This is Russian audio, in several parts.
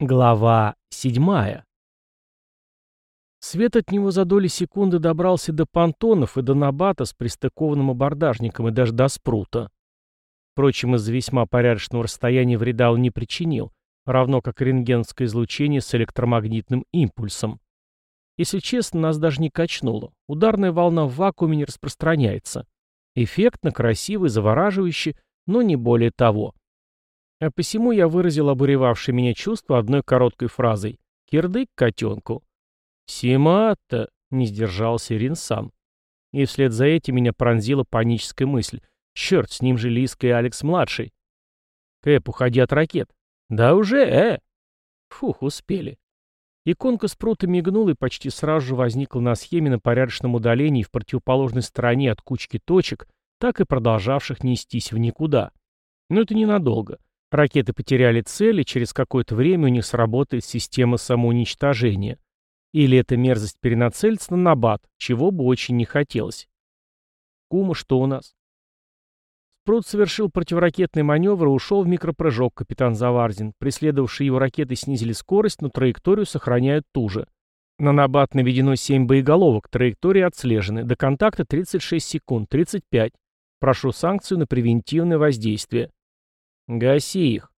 Глава седьмая. Свет от него за доли секунды добрался до понтонов и до набата с пристыкованным абордажником и даже до спрута. Впрочем, из-за весьма порядочного расстояния вреда он не причинил, равно как и рентгеновское излучение с электромагнитным импульсом. Если честно, нас даже не качнуло. Ударная волна в вакууме не распространяется. Эффектно, красиво и завораживающе, но не более того. А посему я выразил обуревавшее меня чувство одной короткой фразой «Кирдык котенку». «Симата!» — не сдержался Ринсан. И вслед за этим меня пронзила паническая мысль. «Черт, с ним же Лиска и Алекс-младший!» «Кэп, уходи от ракет!» «Да уже, э!» Фух, успели. Иконка спрута мигнула и почти сразу же возникла на схеме на порядочном удалении в противоположной стороне от кучки точек, так и продолжавших нестись в никуда. Но это ненадолго. Ракеты потеряли цель, и через какое-то время у них сработает система самоуничтожения. Или эта мерзость перенацелится на набат, чего бы очень не хотелось. Кума, что у нас? Спрут совершил противоракетный маневр и ушел в микропрыжок, капитан Заварзин. Преследовавшие его ракеты снизили скорость, но траекторию сохраняют ту же. На набат наведено 7 боеголовок, траектории отслежены. До контакта 36 секунд, 35. Прошу санкцию на превентивное воздействие. Гаси их.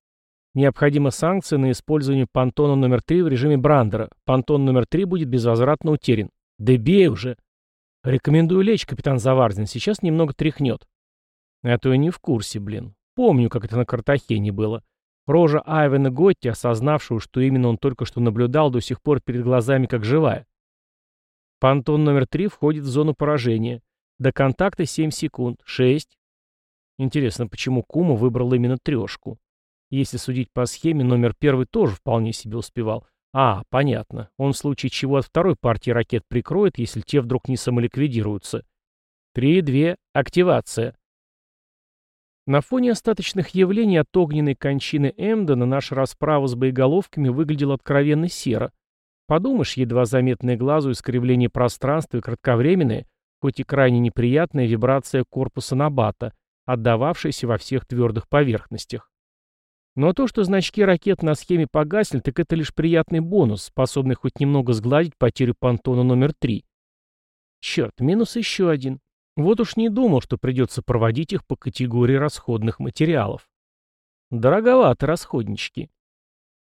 Необходима санкция на использование понтона номер 3 в режиме Брандера. Понтон номер 3 будет безвозвратно утерян. Да бей уже. Рекомендую лечь, капитан Заварзин. Сейчас немного тряхнет. А то я не в курсе, блин. Помню, как это на Картахене было. Рожа Айвена Готти, осознавшего, что именно он только что наблюдал, до сих пор перед глазами как живая. Понтон номер 3 входит в зону поражения. До контакта 7 секунд. 6, Интересно, почему Кума выбрал именно трешку? Если судить по схеме, номер первый тоже вполне себе успевал. А, понятно. Он в случае чего от второй партии ракет прикроет, если те вдруг не самоликвидируются. Три, две, активация. На фоне остаточных явлений от огненной кончины Эмдена наша расправа с боеголовками выглядела откровенно серо. Подумаешь, едва заметное глазу искривление пространства и кратковременное, хоть и крайне неприятная вибрация корпуса Набата — отдававшейся во всех твердых поверхностях. Но то, что значки ракет на схеме погасли, так это лишь приятный бонус, способный хоть немного сгладить потерю понтона номер три. Черт, минус еще один. Вот уж не думал, что придется проводить их по категории расходных материалов. Дороговато расходнички.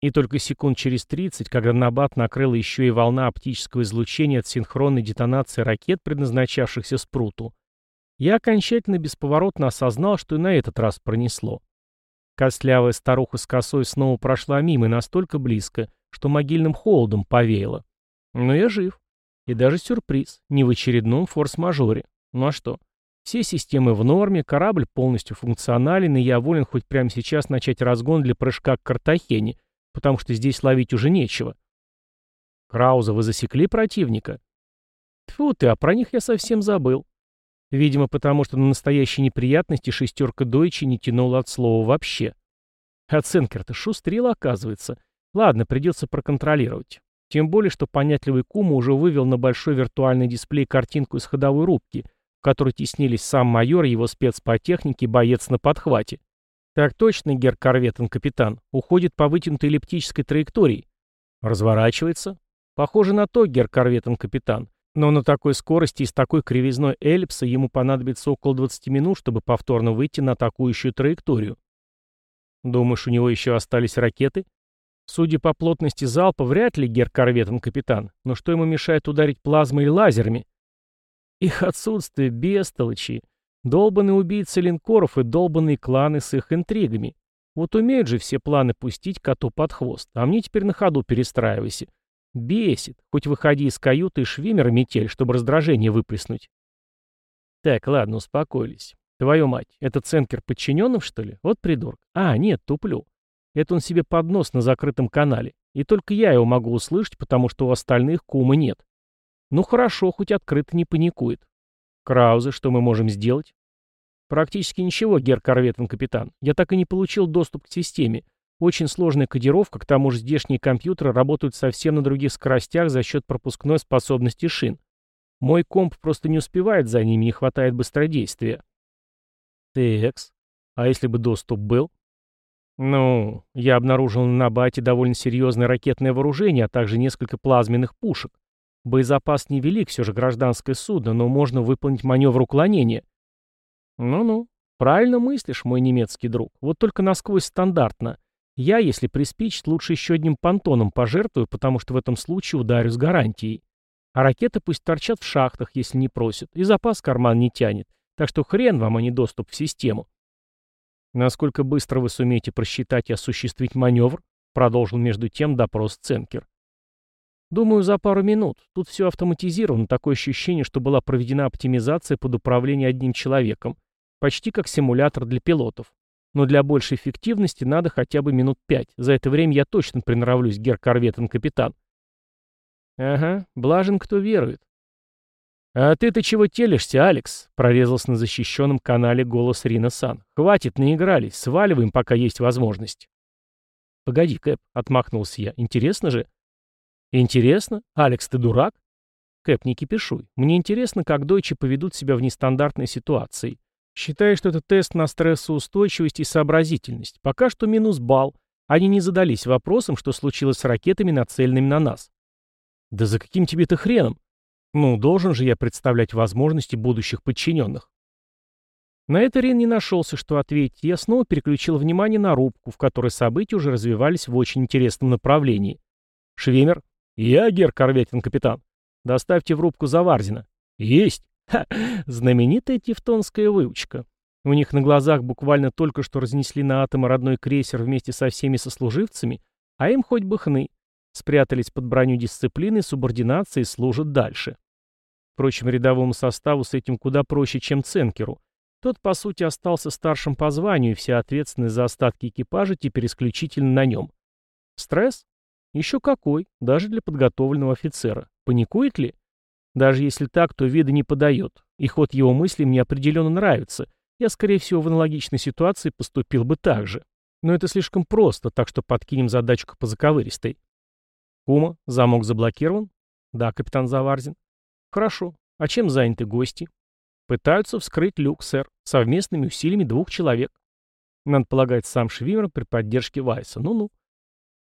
И только секунд через 30, когда Набат накрыла еще и волна оптического излучения от синхронной детонации ракет, предназначавшихся спруту, я окончательно бесповоротно осознал, что и на этот раз пронесло. Костлявая старуха с косой снова прошла мимо и настолько близко, что могильным холодом повеяло. Но я жив. И даже сюрприз, не в очередном форс-мажоре. Ну а что? Все системы в норме, корабль полностью функционален, и я волен хоть прямо сейчас начать разгон для прыжка к Картахене, потому что здесь ловить уже нечего. Крауза, вы засекли противника? Тьфу ты, а про них я совсем забыл. Видимо, потому что на настоящие неприятности шестерка Дойчи не тянула от слова вообще. А Ценкер-то шустрил, оказывается. Ладно, придется проконтролировать. Тем более, что понятливый Кума уже вывел на большой виртуальный дисплей картинку из ходовой рубки, в которой теснились сам майор, его спец по технике, боец на подхвате. Так точно, гер Корветен, капитан. Уходит по вытянутой эллиптической траектории. Разворачивается. Похоже на то, гер Корветен, капитан. Но на такой скорости и с такой кривизной эллипса ему понадобится около 20 минут, чтобы повторно выйти на атакующую траекторию. Думаешь, у него еще остались ракеты? Судя по плотности залпа, вряд ли Гер корветен капитан, но что ему мешает ударить плазмой или лазерами? Их отсутствие бестолочи. Долбанные убийцы линкоров и долбанные кланы с их интригами. Вот умеют же все планы пустить коту под хвост, а мне теперь на ходу перестраивайся. Бесит. Хоть выходи из каюты и швимера метель, чтобы раздражение выплеснуть. Так, ладно, успокоились. Твою мать, это Ценкер подчиненным, что ли? Вот придурок. А, нет, туплю. Это он себе под нос на закрытом канале. И только я его могу услышать, потому что у остальных кума нет. Ну хорошо, хоть открыто не паникует. Краузе, что мы можем сделать? Практически ничего, гер Корветен, капитан. Я так и не получил доступ к системе. Очень сложная кодировка, к тому же здешние компьютеры работают совсем на других скоростях за счет пропускной способности шин. Мой комп просто не успевает за ними, не хватает быстродействия. Текс. А если бы доступ был? Ну, я обнаружил на бате довольно серьезное ракетное вооружение, а также несколько плазменных пушек. Боезапас невелик, все же гражданское судно, но можно выполнить маневр уклонения. Ну-ну, правильно мыслишь, мой немецкий друг. Вот только насквозь стандартно. Я, если приспичит, лучше еще одним понтоном пожертвую, потому что в этом случае ударю с гарантией. А ракеты пусть торчат в шахтах, если не просят, и запас карман не тянет. Так что хрен вам, а не доступ в систему. Насколько быстро вы сумеете просчитать и осуществить маневр? Продолжил между тем допрос Ценкер. Думаю, за пару минут. Тут все автоматизировано, такое ощущение, что была проведена оптимизация под управлением одним человеком. Почти как симулятор для пилотов. Но для большей эффективности надо хотя бы минут пять. За это время я точно приноровлюсь, гер-корветен-капитан. Ага, блажен, кто верует. «А ты-то чего телишься, Алекс?» — прорезался на защищенном канале голос Рина Сан. «Хватит, наигрались, сваливаем, пока есть возможность». «Погоди, Кэп», — отмахнулся я. «Интересно же?» «Интересно? Алекс, ты дурак?» «Кэп, не кипишуй. Мне интересно, как дойчи поведут себя в нестандартной ситуации. Считаю, что это тест на стрессоустойчивость и сообразительность. Пока что минус балл. Они не задались вопросом, что случилось с ракетами, нацеленными на нас». «Да за каким тебе-то хреном?» Ну, должен же я представлять возможности будущих подчиненных. На это Рен не нашелся, что ответить, я снова переключил внимание на рубку, в которой события уже развивались в очень интересном направлении. Швемер. Я, Гер Корветин, капитан. Доставьте в рубку Заварзина. Есть. Ха, знаменитая тевтонская выучка. У них на глазах буквально только что разнесли на атомы родной крейсер вместе со всеми сослуживцами, а им хоть бы хны. Спрятались под броню дисциплины, субординации служат дальше. Впрочем, рядовому составу с этим куда проще, чем Ценкеру. Тот, по сути, остался старшим по званию, и вся ответственность за остатки экипажа теперь исключительно на нем. Стресс? Еще какой, даже для подготовленного офицера. Паникует ли? Даже если так, то вида не подает. И ход его мыслей мне определенно нравится. Я, скорее всего, в аналогичной ситуации поступил бы так же. Но это слишком просто, так что подкинем задачку по заковыристой. Кума, замок заблокирован? Да, капитан Заварзин. Хорошо. А чем заняты гости? Пытаются вскрыть люк, сэр, совместными усилиями двух человек. Надо полагать, сам Швимер при поддержке Вайса. Ну-ну.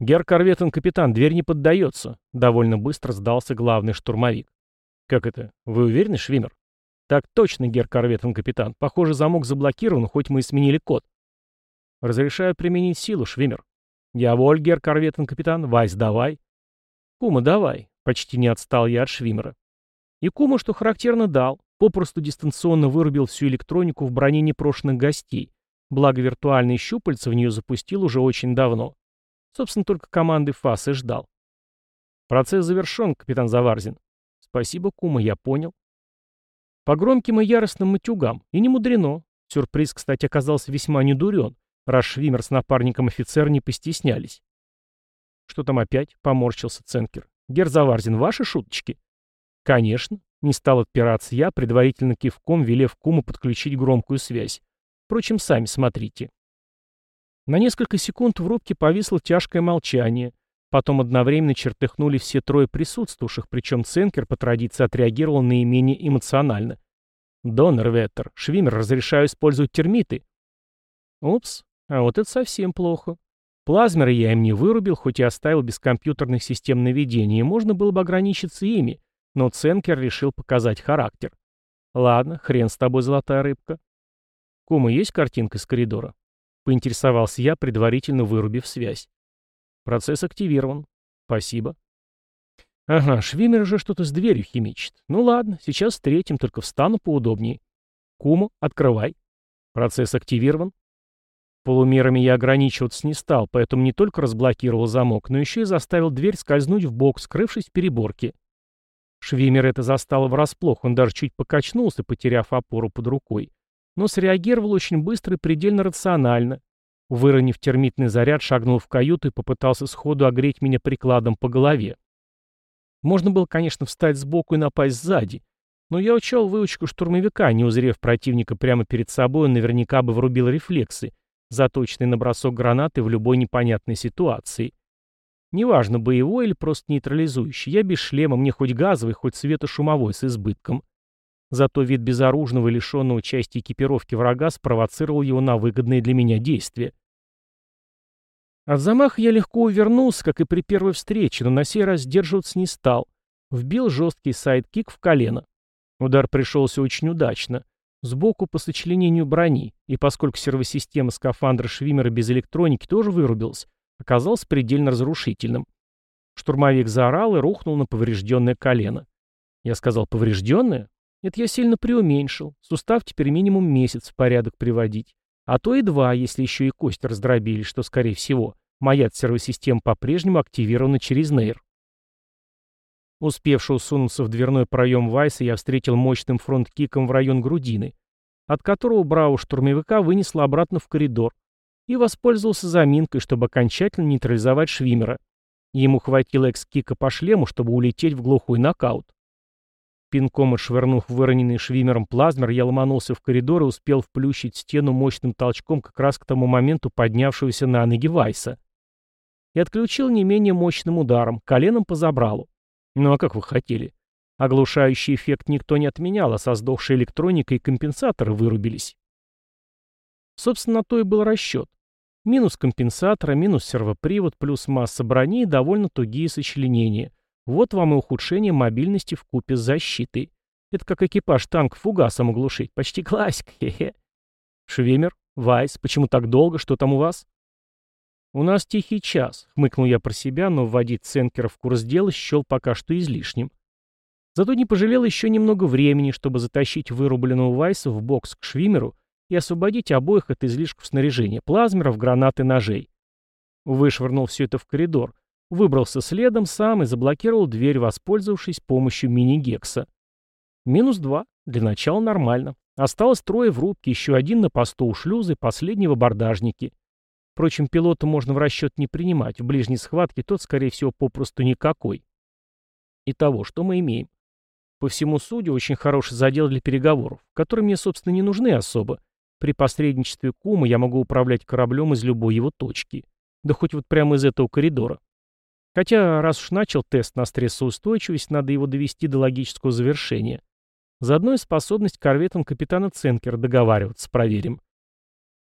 Гер Корветен, капитан, дверь не поддается. Довольно быстро сдался главный штурмовик. Как это? Вы уверены, Швимер? Так точно, Гер Корветен, капитан. Похоже, замок заблокирован, хоть мы и сменили код. Разрешаю применить силу, Швимер. Я воль, Гер Корветен, капитан. Вайс, давай. Кума, давай. Почти не отстал я от Швимера. И Кума, что характерно, дал. Попросту дистанционно вырубил всю электронику в броне непрошенных гостей. Благо виртуальные щупальца в нее запустил уже очень давно. Собственно, только команды ФАС и ждал. Процесс завершен, капитан Заварзин. Спасибо, Кума, я понял. По громким и яростным матюгам. И не мудрено. Сюрприз, кстати, оказался весьма недурен, раз Швимер с напарником офицер не постеснялись. Что там опять? Поморщился Ценкер. Герзаварзин, ваши шуточки? Конечно. Не стал отпираться я, предварительно кивком велев куму подключить громкую связь. Впрочем, сами смотрите. На несколько секунд в рубке повисло тяжкое молчание. Потом одновременно чертыхнули все трое присутствующих, причем Ценкер по традиции отреагировал наименее эмоционально. «Донор Веттер, Швимер, разрешаю использовать термиты». «Упс, а вот это совсем плохо. Плазмеры я им не вырубил, хоть и оставил без компьютерных систем наведения, и можно было бы ограничиться ими, но Ценкер решил показать характер. Ладно, хрен с тобой, золотая рыбка. Кума, есть картинка из коридора? Поинтересовался я, предварительно вырубив связь. Процесс активирован. Спасибо. Ага, Швимер же что-то с дверью химичит. Ну ладно, сейчас встретим, только встану поудобнее. Кума, открывай. Процесс активирован. Полумерами я ограничиваться не стал, поэтому не только разблокировал замок, но еще и заставил дверь скользнуть в бок, скрывшись в переборке. Швимер это застало врасплох, он даже чуть покачнулся, потеряв опору под рукой. Но среагировал очень быстро и предельно рационально. Выронив термитный заряд, шагнул в каюту и попытался сходу огреть меня прикладом по голове. Можно было, конечно, встать сбоку и напасть сзади, но я учел выучку штурмовика, не узрев противника прямо перед собой, он наверняка бы врубил рефлексы — заточенный на бросок гранаты в любой непонятной ситуации. Неважно, боевой или просто нейтрализующий, я без шлема, мне хоть газовый, хоть светошумовой с избытком. Зато вид безоружного и лишенного части экипировки врага спровоцировал его на выгодные для меня действия. От замаха я легко увернулся, как и при первой встрече, но на сей раз сдерживаться не стал. Вбил жесткий сайдкик в колено. Удар пришелся очень удачно. Сбоку по сочленению брони, и поскольку сервосистема скафандра Швимера без электроники тоже вырубилась, оказался предельно разрушительным. Штурмовик заорал и рухнул на поврежденное колено. Я сказал «поврежденное»? Это я сильно преуменьшил. Сустав теперь минимум месяц в порядок приводить. А то и два, если еще и кость раздробили, что, скорее всего, моя сервосистема по-прежнему активирована через нейр. Успевший усунуться в дверной проем Вайса, я встретил мощным фронт-киком в район грудины, от которого браво штурмовика вынесло обратно в коридор и воспользовался заминкой, чтобы окончательно нейтрализовать Швимера. Ему хватило экс-кика по шлему, чтобы улететь в глухой нокаут. Пинком отшвырнув выроненный Швимером плазмер, я ломанулся в коридор и успел вплющить стену мощным толчком как раз к тому моменту поднявшегося на ноги Вайса. И отключил не менее мощным ударом, коленом по забралу. Ну а как вы хотели? Оглушающий эффект никто не отменял, а со сдохшей электроникой компенсаторы вырубились. Собственно, то и был расчет. Минус компенсатора, минус сервопривод, плюс масса брони и довольно тугие сочленения. Вот вам и ухудшение мобильности в купе с защитой. Это как экипаж танк фугасом оглушить. Почти классика, хе-хе. Швемер, Вайс, почему так долго? Что там у вас? У нас тихий час, хмыкнул я про себя, но вводить Ценкера в курс дела счел пока что излишним. Зато не пожалел еще немного времени, чтобы затащить вырубленного Вайса в бокс к Швимеру и освободить обоих от излишков снаряжения, плазмеров, гранат и ножей. Вышвырнул все это в коридор, Выбрался следом сам и заблокировал дверь, воспользовавшись помощью мини-гекса. Минус два. Для начала нормально. Осталось трое в рубке, еще один на посту у шлюза последнего бордажники. Впрочем, пилота можно в расчет не принимать. В ближней схватке тот, скорее всего, попросту никакой. Итого, что мы имеем? По всему суде, очень хороший задел для переговоров, которые мне, собственно, не нужны особо. При посредничестве Кума я могу управлять кораблем из любой его точки. Да хоть вот прямо из этого коридора. Хотя, раз уж начал тест на стрессоустойчивость, надо его довести до логического завершения. Заодно и способность корветам капитана Ценкера договариваться проверим.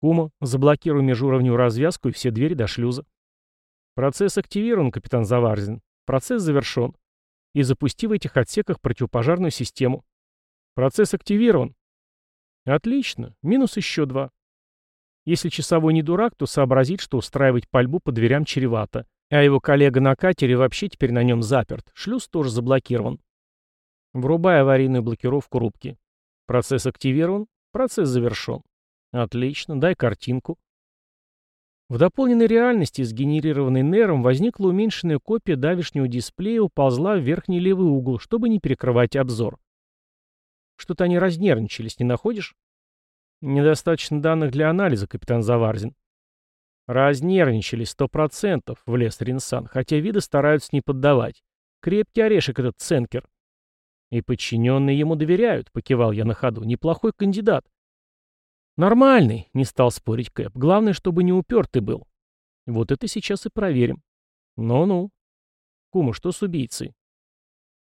Кума, заблокируй межуровневую развязку и все двери до шлюза. Процесс активирован, капитан Заварзин. Процесс завершен. И запусти в этих отсеках противопожарную систему. Процесс активирован. Отлично. Минус еще два. Если часовой не дурак, то сообразит, что устраивать пальбу по дверям чревато. А его коллега на катере вообще теперь на нем заперт. Шлюз тоже заблокирован. Врубай аварийную блокировку рубки. Процесс активирован. Процесс завершен. Отлично. Дай картинку. В дополненной реальности, сгенерированной нейром, возникла уменьшенная копия давишнего дисплея и уползла в верхний левый угол, чтобы не перекрывать обзор. Что-то они разнервничались, не находишь? Недостаточно данных для анализа, капитан Заварзин. Разнервничали сто процентов, влез Ринсан, хотя виды стараются не поддавать. Крепкий орешек этот Ценкер. И подчиненные ему доверяют, покивал я на ходу. Неплохой кандидат. Нормальный, не стал спорить Кэп. Главное, чтобы не упертый был. Вот это сейчас и проверим. Ну-ну. Кума, что с убийцей?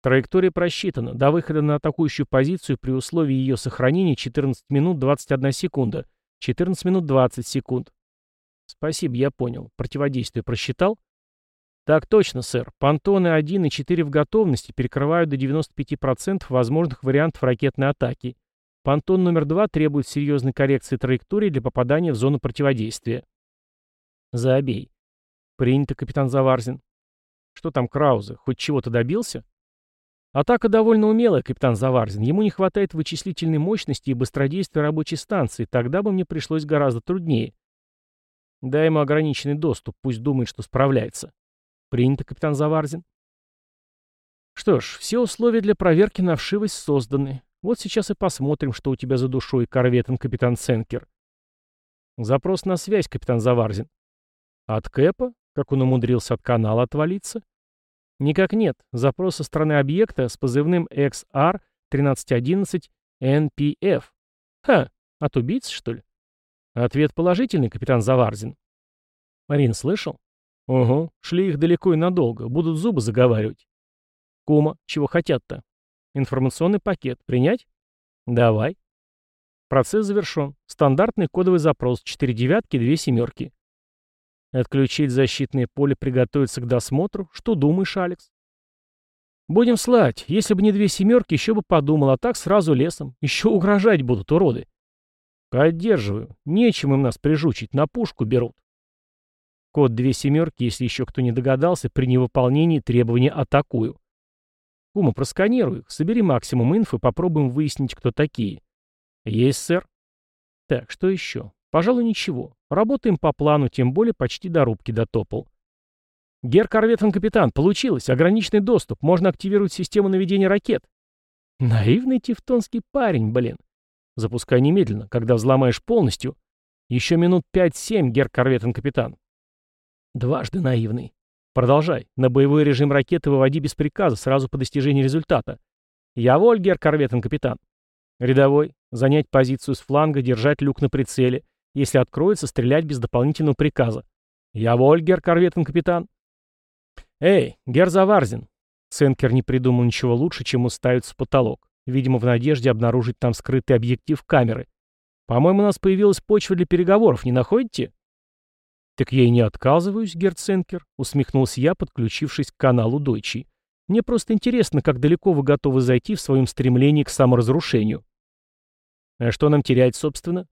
Траектория просчитана. До выхода на атакующую позицию при условии ее сохранения 14 минут 21 секунда. 14 минут 20 секунд. Спасибо, я понял. Противодействие просчитал? Так точно, сэр. Пантоны 1 и 4 в готовности перекрывают до 95% возможных вариантов ракетной атаки. Пантон номер 2 требует серьезной коррекции траектории для попадания в зону противодействия. Забей. Принято, капитан Заварзин. Что там Краузе? Хоть чего-то добился? Атака довольно умелая, капитан Заварзин. Ему не хватает вычислительной мощности и быстродействия рабочей станции. Тогда бы мне пришлось гораздо труднее. Дай ему ограниченный доступ, пусть думает, что справляется. Принято, капитан Заварзин. Что ж, все условия для проверки на вшивость созданы. Вот сейчас и посмотрим, что у тебя за душой, корветом капитан Сенкер. Запрос на связь, капитан Заварзин. От Кэпа? Как он умудрился от канала отвалиться? Никак нет. Запрос со стороны объекта с позывным XR-1311-NPF. Ха, от убийцы, что ли? Ответ положительный, капитан Заварзин. Марин, слышал? Угу, шли их далеко и надолго, будут зубы заговаривать. Кума, чего хотят-то? Информационный пакет принять? Давай. Процесс завершен. Стандартный кодовый запрос. Четыре девятки, две семерки. Отключить защитное поле, приготовиться к досмотру? Что думаешь, Алекс? Будем слать. Если бы не две семерки, еще бы подумал, а так сразу лесом. Еще угрожать будут, уроды. Поддерживаю. Нечем им нас прижучить, на пушку берут. Код две семерки, если еще кто не догадался, при невыполнении требования атакую. Кума, просканируй собери максимум инфы, попробуем выяснить, кто такие. Есть, сэр. Так, что еще? Пожалуй, ничего. Работаем по плану, тем более почти до рубки дотопал. Гер Корветон капитан, получилось. Ограниченный доступ. Можно активировать систему наведения ракет. Наивный тевтонский парень, блин. Запускай немедленно, когда взломаешь полностью. Еще минут пять-семь, Гер Корветон капитан. Дважды наивный. Продолжай. На боевой режим ракеты выводи без приказа, сразу по достижении результата. Я воль, Гер Корветон капитан. Рядовой. Занять позицию с фланга, держать люк на прицеле. Если откроется, стрелять без дополнительного приказа. Я воль, Гер Корветон капитан. Эй, Гер Заварзин. Ценкер не придумал ничего лучше, чем уставиться в потолок. Видимо, в надежде обнаружить там скрытый объектив камеры. По-моему, у нас появилась почва для переговоров, не находите? «Так я и не отказываюсь, Герценкер», — усмехнулся я, подключившись к каналу Дойчи. «Мне просто интересно, как далеко вы готовы зайти в своем стремлении к саморазрушению». «А что нам терять, собственно?»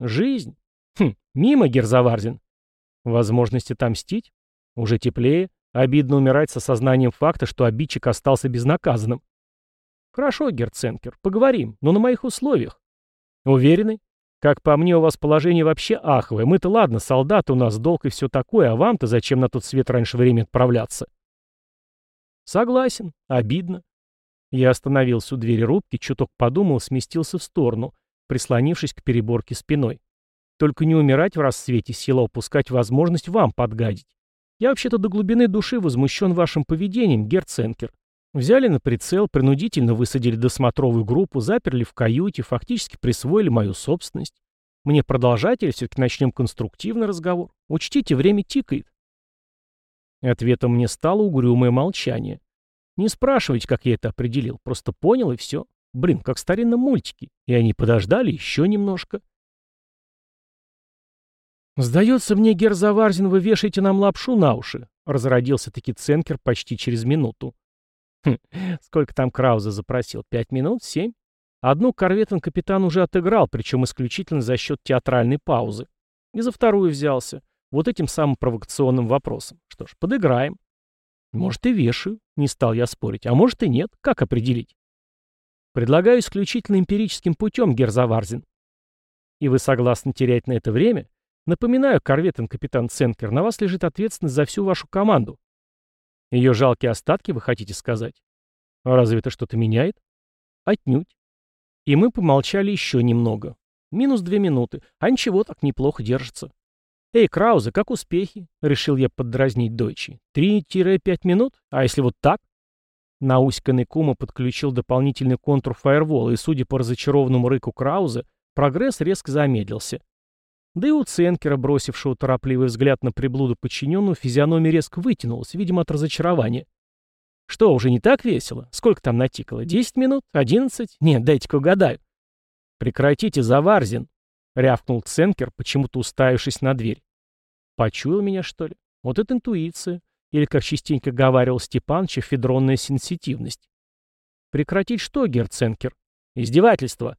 «Жизнь». «Хм, мимо, Герзаварзин». «Возможность отомстить?» «Уже теплее. Обидно умирать с осознанием факта, что обидчик остался безнаказанным». «Хорошо, Герценкер, поговорим, но на моих условиях». «Уверены?» Как по мне, у вас положение вообще аховое. Мы-то ладно, солдаты у нас, долг и все такое, а вам-то зачем на тот свет раньше времени отправляться? Согласен. Обидно. Я остановился у двери рубки, чуток подумал, сместился в сторону, прислонившись к переборке спиной. Только не умирать в рассвете сила упускать возможность вам подгадить. Я вообще-то до глубины души возмущен вашим поведением, Герценкер. Взяли на прицел, принудительно высадили досмотровую группу, заперли в каюте, фактически присвоили мою собственность. Мне продолжать или все-таки начнем конструктивный разговор? Учтите, время тикает. Ответом мне стало угрюмое молчание. Не спрашивайте, как я это определил, просто понял и все. Блин, как в старинном мультике. И они подождали еще немножко. «Сдается мне, Герзаварзин, вы вешаете нам лапшу на уши», — разродился-таки Ценкер почти через минуту. Хм, сколько там Крауза запросил? Пять минут? Семь? Одну корветон капитан уже отыграл, причем исключительно за счет театральной паузы. И за вторую взялся. Вот этим самым провокационным вопросом. Что ж, подыграем. Может, и вешаю. Не стал я спорить. А может и нет. Как определить? Предлагаю исключительно эмпирическим путем, Герзаварзин. И вы согласны терять на это время? Напоминаю, корветон капитан Ценкер, на вас лежит ответственность за всю вашу команду. Ее жалкие остатки, вы хотите сказать? А разве это что-то меняет? Отнюдь. И мы помолчали еще немного. Минус две минуты. А ничего, так неплохо держится. «Эй, Краузе, как успехи?» — решил я поддразнить Дойчи. «Три-пять минут? А если вот так?» Науськанный Кума подключил дополнительный контур фаервола, и, судя по разочарованному рыку Краузе, прогресс резко замедлился. Да и у Ценкера, бросившего торопливый взгляд на приблуду подчиненную, физиономия резко вытянулась, видимо, от разочарования. Что, уже не так весело? Сколько там натикало? Десять минут? Одиннадцать? Нет, дайте-ка угадаю. Прекратите, Заварзин! Рявкнул Ценкер, почему-то уставившись на дверь. Почуял меня, что ли? Вот это интуиция. Или, как частенько говаривал Степанович, федронная сенситивность. Прекратить что, Герценкер? Издевательство.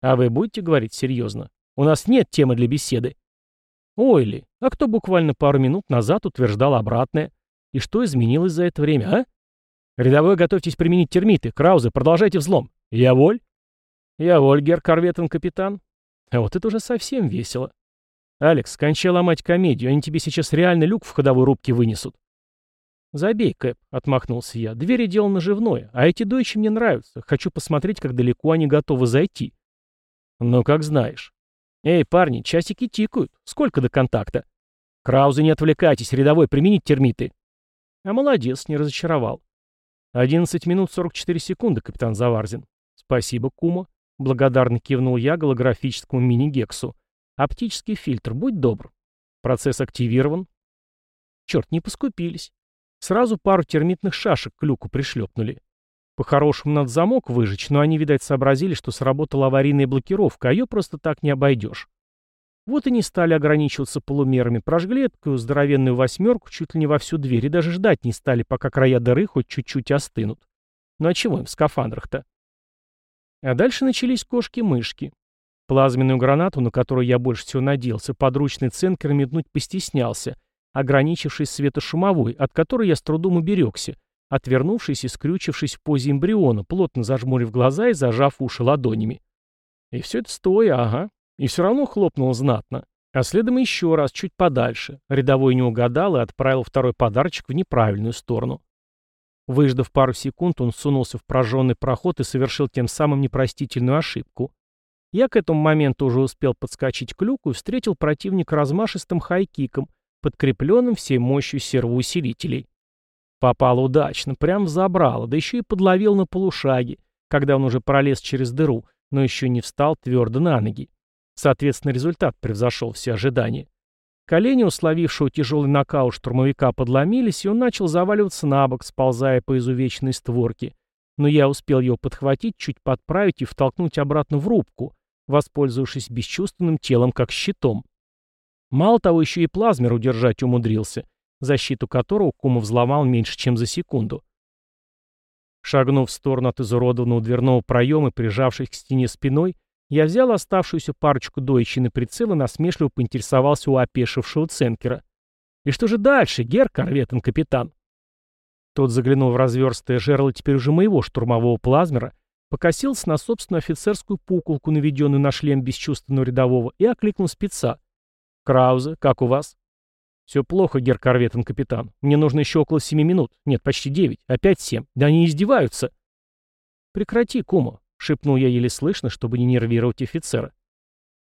А вы будете говорить серьезно? У нас нет темы для беседы. Ой ли, а кто буквально пару минут назад утверждал обратное? И что изменилось за это время, а? Рядовой, готовьтесь применить термиты. Краузе, продолжайте взлом. Я воль? Я воль, гер корветон капитан. А вот это уже совсем весело. Алекс, кончай ломать комедию, они тебе сейчас реально люк в ходовой рубке вынесут. «Забей, Кэп», — отмахнулся я. «Двери дело наживное, а эти дойчи мне нравятся. Хочу посмотреть, как далеко они готовы зайти». «Ну, как знаешь». «Эй, парни, часики тикают. Сколько до контакта?» «Краузе, не отвлекайтесь, рядовой, применить термиты». «А молодец, не разочаровал». «Одиннадцать минут сорок четыре секунды, капитан Заварзин». «Спасибо, Кума». Благодарно кивнул я голографическому мини-гексу. «Оптический фильтр, будь добр». «Процесс активирован». Черт, не поскупились. Сразу пару термитных шашек к люку пришлепнули. По-хорошему надо замок выжечь, но они, видать, сообразили, что сработала аварийная блокировка, а ее просто так не обойдешь. Вот и не стали ограничиваться полумерами, прожгли такую здоровенную восьмерку чуть ли не во всю дверь и даже ждать не стали, пока края дыры хоть чуть-чуть остынут. Ну а чего им в скафандрах-то? А дальше начались кошки-мышки. Плазменную гранату, на которую я больше всего надеялся, подручный ценкер метнуть постеснялся, ограничившись светошумовой, от которой я с трудом уберегся, отвернувшись и скрючившись в позе эмбриона, плотно зажмурив глаза и зажав уши ладонями. И все это стоя, ага. И все равно хлопнул знатно. А следом еще раз, чуть подальше. Рядовой не угадал и отправил второй подарочек в неправильную сторону. Выждав пару секунд, он сунулся в прожженный проход и совершил тем самым непростительную ошибку. Я к этому моменту уже успел подскочить к люку и встретил противника размашистым хайкиком, подкрепленным всей мощью сервоусилителей. Попал удачно, прям забрало, да еще и подловил на полушаге, когда он уже пролез через дыру, но еще не встал твердо на ноги. Соответственно, результат превзошел все ожидания. Колени, условившего тяжелый нокаут штурмовика, подломились, и он начал заваливаться на бок, сползая по изувеченной створке. Но я успел его подхватить, чуть подправить и втолкнуть обратно в рубку, воспользовавшись бесчувственным телом как щитом. Мало того, еще и плазмер удержать умудрился, защиту которого Кума взломал меньше, чем за секунду. Шагнув в сторону от изуродованного дверного проема, прижавшись к стене спиной, я взял оставшуюся парочку доичи на прицел и насмешливо поинтересовался у опешившего ценкера. «И что же дальше, гер корветен капитан?» Тот заглянул в разверстое жерло теперь уже моего штурмового плазмера, покосился на собственную офицерскую пукулку, наведенную на шлем бесчувственного рядового, и окликнул спеца. «Краузе, как у вас?» «Все плохо, гер корветен капитан. Мне нужно еще около семи минут. Нет, почти девять. Опять семь. Да они издеваются!» «Прекрати, Кума. — шепнул я еле слышно, чтобы не нервировать офицера.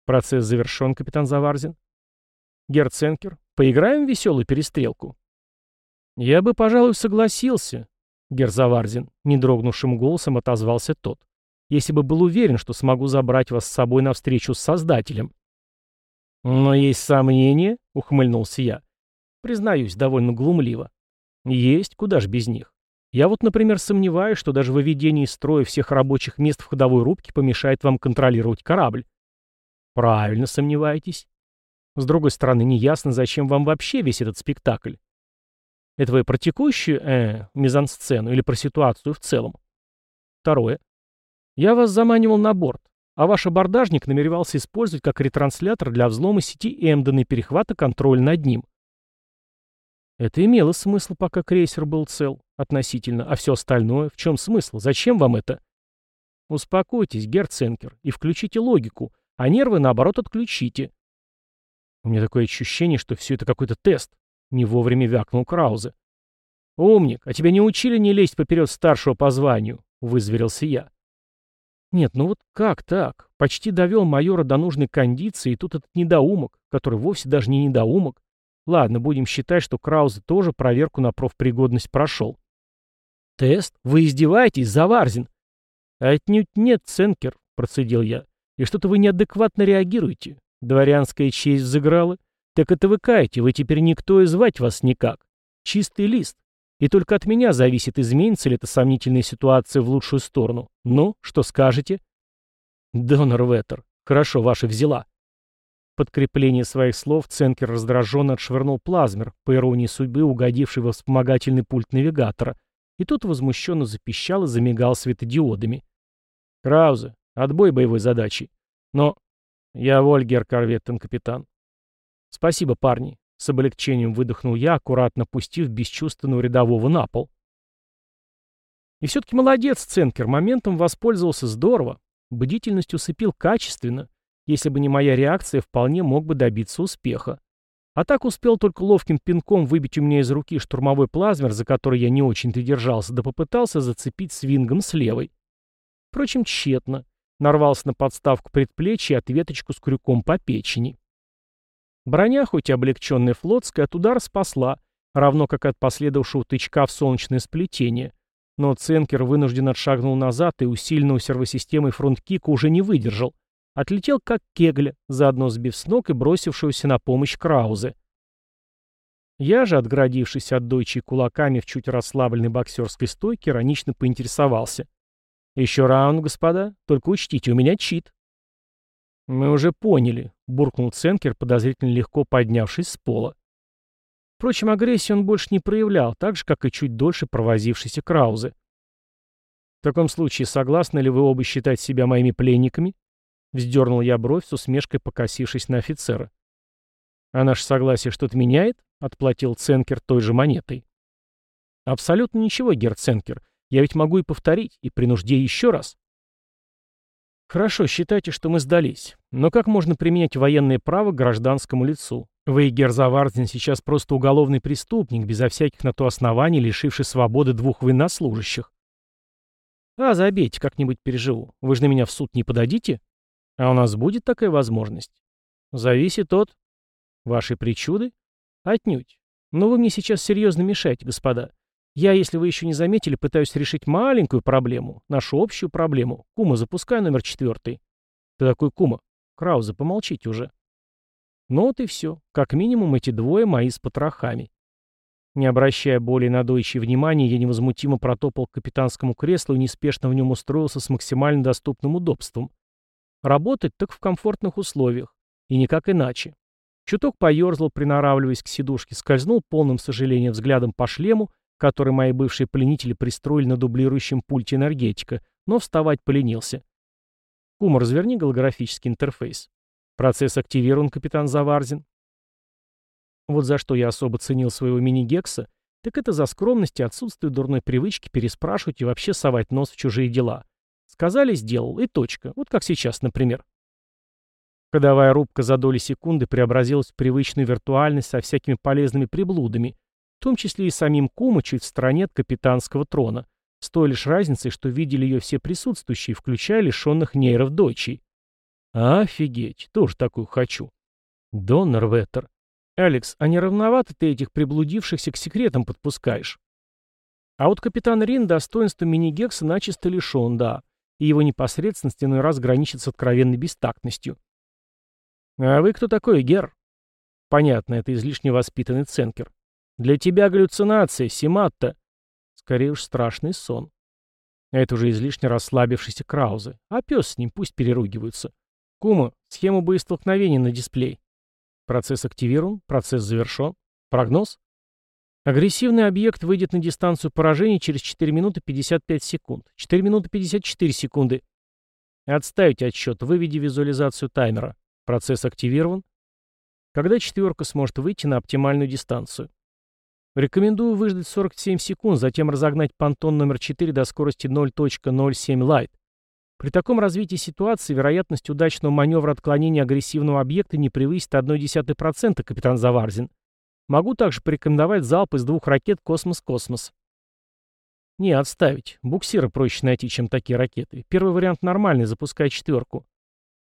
«Процесс завершен, капитан Заварзин». «Герценкер, поиграем в веселую перестрелку?» «Я бы, пожалуй, согласился», — Герзаварзин, недрогнувшим голосом отозвался тот, «если бы был уверен, что смогу забрать вас с собой на встречу с Создателем». «Но есть сомнения», — ухмыльнулся я. Признаюсь, довольно глумливо. «Есть, куда ж без них. Я вот, например, сомневаюсь, что даже выведение из строя всех рабочих мест в ходовой рубке помешает вам контролировать корабль. Правильно сомневаетесь. С другой стороны, неясно, зачем вам вообще весь этот спектакль. Это вы про текущую, э, мизансцену или про ситуацию в целом? Второе. Я вас заманивал на борт, а ваш абордажник намеревался использовать как ретранслятор для взлома сети Эмдена и перехвата контроля над ним. Это имело смысл, пока крейсер был цел, относительно, а все остальное, в чем смысл, зачем вам это? Успокойтесь, Герценкер, и включите логику, а нервы, наоборот, отключите. У меня такое ощущение, что все это какой-то тест. Не вовремя вякнул Краузе. «Умник, а тебя не учили не лезть поперед старшего по званию?» — вызверился я. Нет, ну вот как так? Почти довел майора до нужной кондиции, и тут этот недоумок, который вовсе даже не недоумок, Ладно, будем считать, что Краузе тоже проверку на профпригодность прошел. Тест? Вы издеваетесь, Заварзин? Отнюдь нет, Ценкер, процедил я. И что-то вы неадекватно реагируете. Дворянская честь взыграла. Так это вы каете, вы теперь никто и звать вас никак. Чистый лист. И только от меня зависит, изменится ли эта сомнительная ситуация в лучшую сторону. Ну, что скажете? Донор Веттер. Хорошо, ваша взяла подкрепление своих слов Ценкер раздраженно отшвырнул плазмер, по иронии судьбы угодивший во вспомогательный пульт навигатора, и тот возмущенно запищал и замигал светодиодами. «Краузе, отбой боевой задачи. Но...» «Я Вольгер, корветтен капитан». «Спасибо, парни», — с облегчением выдохнул я, аккуратно пустив бесчувственного рядового на пол. И все-таки молодец, Ценкер, моментом воспользовался здорово. Бдительность усыпил качественно. Если бы не моя реакция, вполне мог бы добиться успеха. А так успел только ловким пинком выбить у меня из руки штурмовой плазмер, за который я не очень-то держался, да попытался зацепить свингом с левой. Впрочем, тщетно. Нарвался на подставку предплечья и ответочку с крюком по печени. Броня, хоть и облегченная флотская, от удара спасла, равно как от последовавшего тычка в солнечное сплетение. Но Ценкер вынужден отшагнул назад и усиленного сервосистемой фронт-кика уже не выдержал, отлетел как кегля, заодно сбив с ног и бросившегося на помощь Краузе. Я же, отгородившись от дойчей кулаками в чуть расслабленной боксерской стойке, иронично поинтересовался. «Еще раунд, господа, только учтите, у меня чит». «Мы уже поняли», — буркнул Ценкер, подозрительно легко поднявшись с пола. Впрочем, агрессии он больше не проявлял, так же, как и чуть дольше провозившийся Краузе. «В таком случае, согласны ли вы оба считать себя моими пленниками?» Вздернул я бровь с усмешкой, покосившись на офицера. «А наше согласие что-то меняет?» — отплатил Ценкер той же монетой. «Абсолютно ничего, герр Ценкер. Я ведь могу и повторить, и при нужде еще раз». «Хорошо, считайте, что мы сдались. Но как можно применять военное право к гражданскому лицу? Вы, Герзавардин, сейчас просто уголовный преступник, безо всяких на то оснований, лишивший свободы двух военнослужащих. А, забейте, как-нибудь переживу. Вы же на меня в суд не подадите? А у нас будет такая возможность? Зависит от... Вашей причуды? Отнюдь. Но вы мне сейчас серьезно мешаете, господа. Я, если вы еще не заметили, пытаюсь решить маленькую проблему, нашу общую проблему. Кума, запускай номер четвертый. Ты такой, Кума? Крауза, помолчите уже. Ну вот и все. Как минимум эти двое мои с потрохами. Не обращая более на внимания, я невозмутимо протопал к капитанскому креслу и неспешно в нем устроился с максимально доступным удобством. Работать так в комфортных условиях. И никак иначе. Чуток поерзал, приноравливаясь к сидушке, скользнул полным сожалением взглядом по шлему который мои бывшие пленители пристроили на дублирующем пульте энергетика, но вставать поленился. Кума, разверни голографический интерфейс. Процесс активирован, капитан Заварзин. Вот за что я особо ценил своего мини-гекса, так это за скромность и отсутствие дурной привычки переспрашивать и вообще совать нос в чужие дела. Сказали, сделал, и точка. Вот как сейчас, например. Ходовая рубка за доли секунды преобразилась в привычную виртуальность со всякими полезными приблудами, в том числе и самим Кума чуть в стороне от капитанского трона, с той лишь разницей, что видели ее все присутствующие, включая лишенных нейров дочей. Офигеть, тоже такую хочу. Донор Веттер. Алекс, а не равновато ты этих приблудившихся к секретам подпускаешь? А вот капитан Рин достоинства мини-гекса начисто лишен, да, и его непосредственность иной раз граничит с откровенной бестактностью. А вы кто такой, Гер? Понятно, это излишне воспитанный ценкер. Для тебя галлюцинация, Симатта. Скорее уж страшный сон. Это уже излишне расслабившийся Краузе. А пес с ним пусть переругиваются. Кума, схему боестолкновения на дисплей. Процесс активирован, процесс завершен. Прогноз? Агрессивный объект выйдет на дистанцию поражения через 4 минуты 55 секунд. 4 минуты 54 секунды. Отставить отсчет, выведи визуализацию таймера. Процесс активирован. Когда четверка сможет выйти на оптимальную дистанцию? Рекомендую выждать 47 секунд, затем разогнать понтон номер 4 до скорости 0.07 Light. При таком развитии ситуации вероятность удачного маневра отклонения агрессивного объекта не превысит 0,1%, капитан Заварзин. Могу также порекомендовать залп из двух ракет «Космос-Космос». Не, отставить. Буксиры проще найти, чем такие ракеты. Первый вариант нормальный, запускай четверку.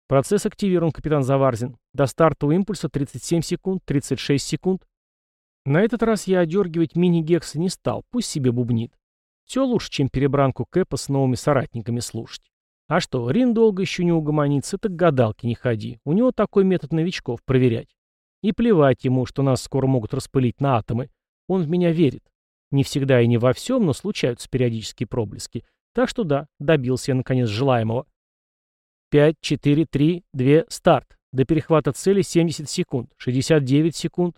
Процесс активирован, капитан Заварзин. До стартового импульса 37 секунд, 36 секунд. На этот раз я одергивать мини-гекса не стал, пусть себе бубнит. Все лучше, чем перебранку Кэпа с новыми соратниками слушать. А что, Рин долго еще не угомонится, так гадалки не ходи. У него такой метод новичков проверять. И плевать ему, что нас скоро могут распылить на атомы. Он в меня верит. Не всегда и не во всем, но случаются периодические проблески. Так что да, добился я наконец желаемого. 5, 4, 3, 2, старт. До перехвата цели 70 секунд, 69 секунд,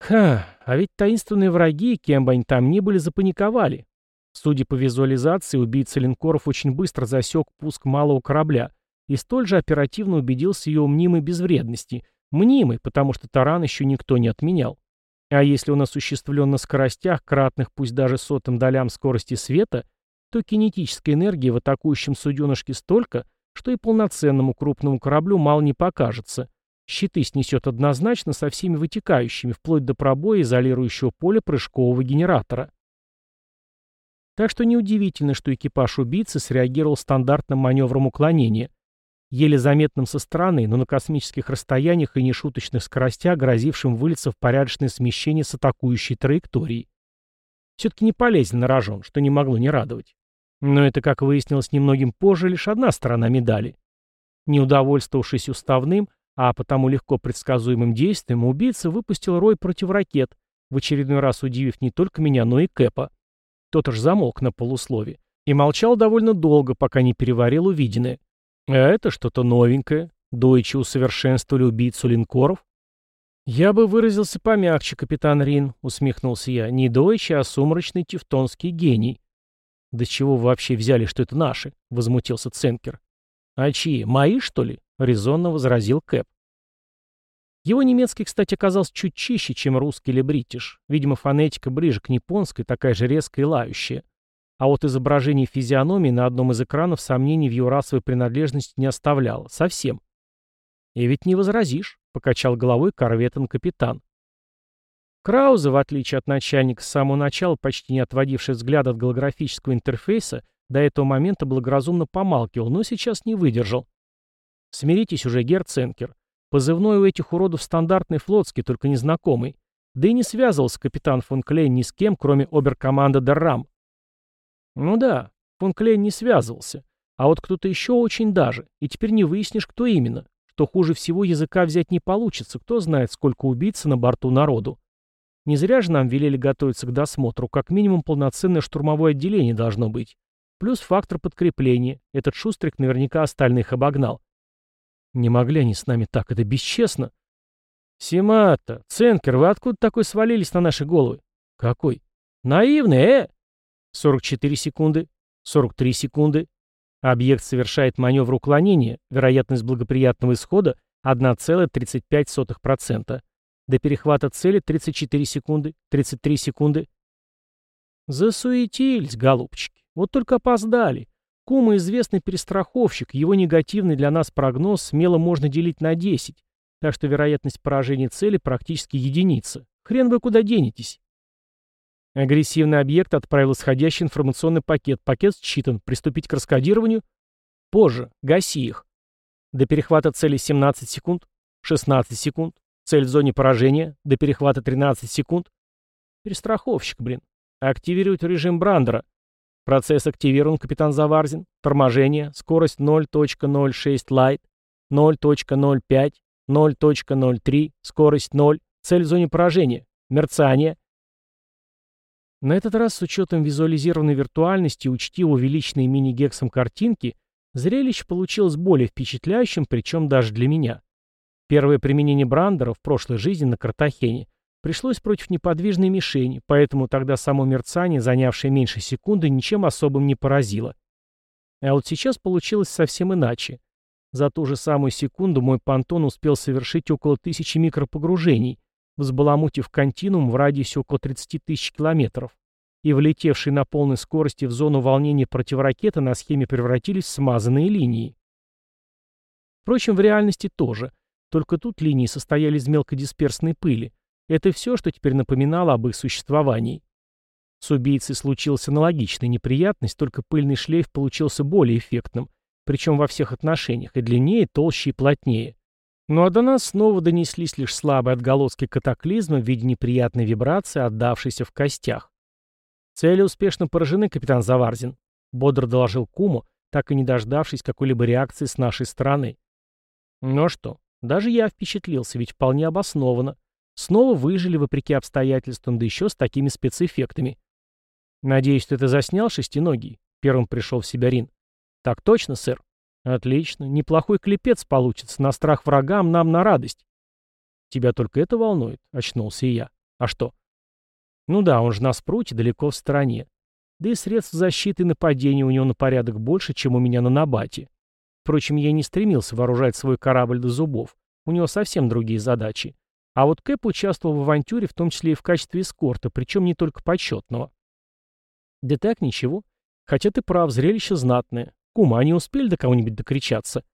Ха, а ведь таинственные враги, кем бы они там ни были, запаниковали. Судя по визуализации, убийца линкоров очень быстро засек пуск малого корабля и столь же оперативно убедился ее мнимой безвредности. Мнимой, потому что таран еще никто не отменял. А если он осуществлен на скоростях, кратных пусть даже сотым долям скорости света, то кинетической энергии в атакующем суденышке столько, что и полноценному крупному кораблю мало не покажется. Щиты снесет однозначно со всеми вытекающими, вплоть до пробоя изолирующего поля прыжкового генератора. Так что неудивительно, что экипаж убийцы среагировал стандартным маневром уклонения, еле заметным со стороны, но на космических расстояниях и нешуточных скоростях, грозившим вылиться в порядочное смещение с атакующей траекторией. Все-таки не полезен на рожон, что не могло не радовать. Но это, как выяснилось немногим позже, лишь одна сторона медали. Не удовольствовавшись уставным, а потому легко предсказуемым действием убийца выпустил рой противоракет, в очередной раз удивив не только меня, но и Кэпа. Тот аж замолк на полуслове и молчал довольно долго, пока не переварил увиденное. А это что-то новенькое. Дойче усовершенствовали убийцу линкоров? «Я бы выразился помягче, капитан Рин», — усмехнулся я. «Не Дойче, а сумрачный тевтонский гений». «Да с чего вы вообще взяли, что это наши?» — возмутился Ценкер. «А чьи? Мои, что ли?» — резонно возразил Кэп. Его немецкий, кстати, оказался чуть чище, чем русский или бритиш. Видимо, фонетика ближе к японской, такая же резкая и лающая. А вот изображение физиономии на одном из экранов сомнений в его расовой принадлежности не оставляло. Совсем. «И ведь не возразишь», — покачал головой корветон-капитан. Краузе, в отличие от начальника с самого начала, почти не отводивший взгляд от голографического интерфейса, до этого момента благоразумно помалкивал, но сейчас не выдержал. «Смиритесь уже, Герценкер. Позывной у этих уродов стандартный флотский, только незнакомый. Да и не связывался капитан фон Клейн ни с кем, кроме оберкоманда Деррам. Ну да, фон Клейн не связывался. А вот кто-то еще очень даже. И теперь не выяснишь, кто именно. Что хуже всего, языка взять не получится. Кто знает, сколько убийц на борту народу. Не зря же нам велели готовиться к досмотру. Как минимум полноценное штурмовое отделение должно быть. Плюс фактор подкрепления. Этот шустрик наверняка остальных обогнал. Не могли они с нами так, это бесчестно. Симата, Ценкер, вы откуда такой свалились на наши головы? Какой? Наивный, э? 44 секунды. 43 секунды. Объект совершает маневр уклонения. Вероятность благоприятного исхода 1,35%. До перехвата цели 34 секунды. 33 секунды. Засуетились, голубчики. Вот только опоздали. Кума известный перестраховщик, его негативный для нас прогноз смело можно делить на 10, так что вероятность поражения цели практически единица. Хрен вы куда денетесь. Агрессивный объект отправил исходящий информационный пакет. Пакет считан. Приступить к раскодированию? Позже. Гаси их. До перехвата цели 17 секунд. 16 секунд. Цель в зоне поражения. До перехвата 13 секунд. Перестраховщик, блин. Активировать режим Брандера. Процесс активирован, капитан Заварзин. Торможение. Скорость 0.06 лайт. 0.05. 0.03. Скорость 0. Цель в зоне поражения. Мерцание. На этот раз с учетом визуализированной виртуальности и учтиво увеличенной мини-гексом картинки, зрелище получилось более впечатляющим, причем даже для меня. Первое применение Брандера в прошлой жизни на Картахене пришлось против неподвижной мишени, поэтому тогда само мерцание, занявшее меньше секунды, ничем особым не поразило. А вот сейчас получилось совсем иначе. За ту же самую секунду мой понтон успел совершить около тысячи микропогружений, взбаламутив континуум в радиусе около 30 тысяч километров, и влетевшие на полной скорости в зону волнения противоракеты на схеме превратились в смазанные линии. Впрочем, в реальности тоже, только тут линии состояли из мелкодисперсной пыли. Это все, что теперь напоминало об их существовании. С убийцей случилась аналогичная неприятность, только пыльный шлейф получился более эффектным, причем во всех отношениях, и длиннее, толще и плотнее. Ну а до нас снова донеслись лишь слабые отголоски катаклизма в виде неприятной вибрации, отдавшейся в костях. «Цели успешно поражены, капитан Заварзин», — бодро доложил Куму, так и не дождавшись какой-либо реакции с нашей стороны. Ну что, даже я впечатлился, ведь вполне обоснованно. Снова выжили вопреки обстоятельствам, да еще с такими спецэффектами. «Надеюсь, ты это заснял, шестиногий?» — первым пришел в себя Рин. «Так точно, сэр». Отлично. Неплохой клепец получится. На страх врагам, нам на радость. Тебя только это волнует? Очнулся и я. А что? Ну да, он же на спруте, далеко в стороне. Да и средств защиты и нападения у него на порядок больше, чем у меня на Набате. Впрочем, я не стремился вооружать свой корабль до зубов. У него совсем другие задачи. А вот Кэп участвовал в авантюре, в том числе и в качестве эскорта, причем не только почетного. Да так, ничего. Хотя ты прав, зрелище знатное. Кума, они успели до кого-нибудь докричаться?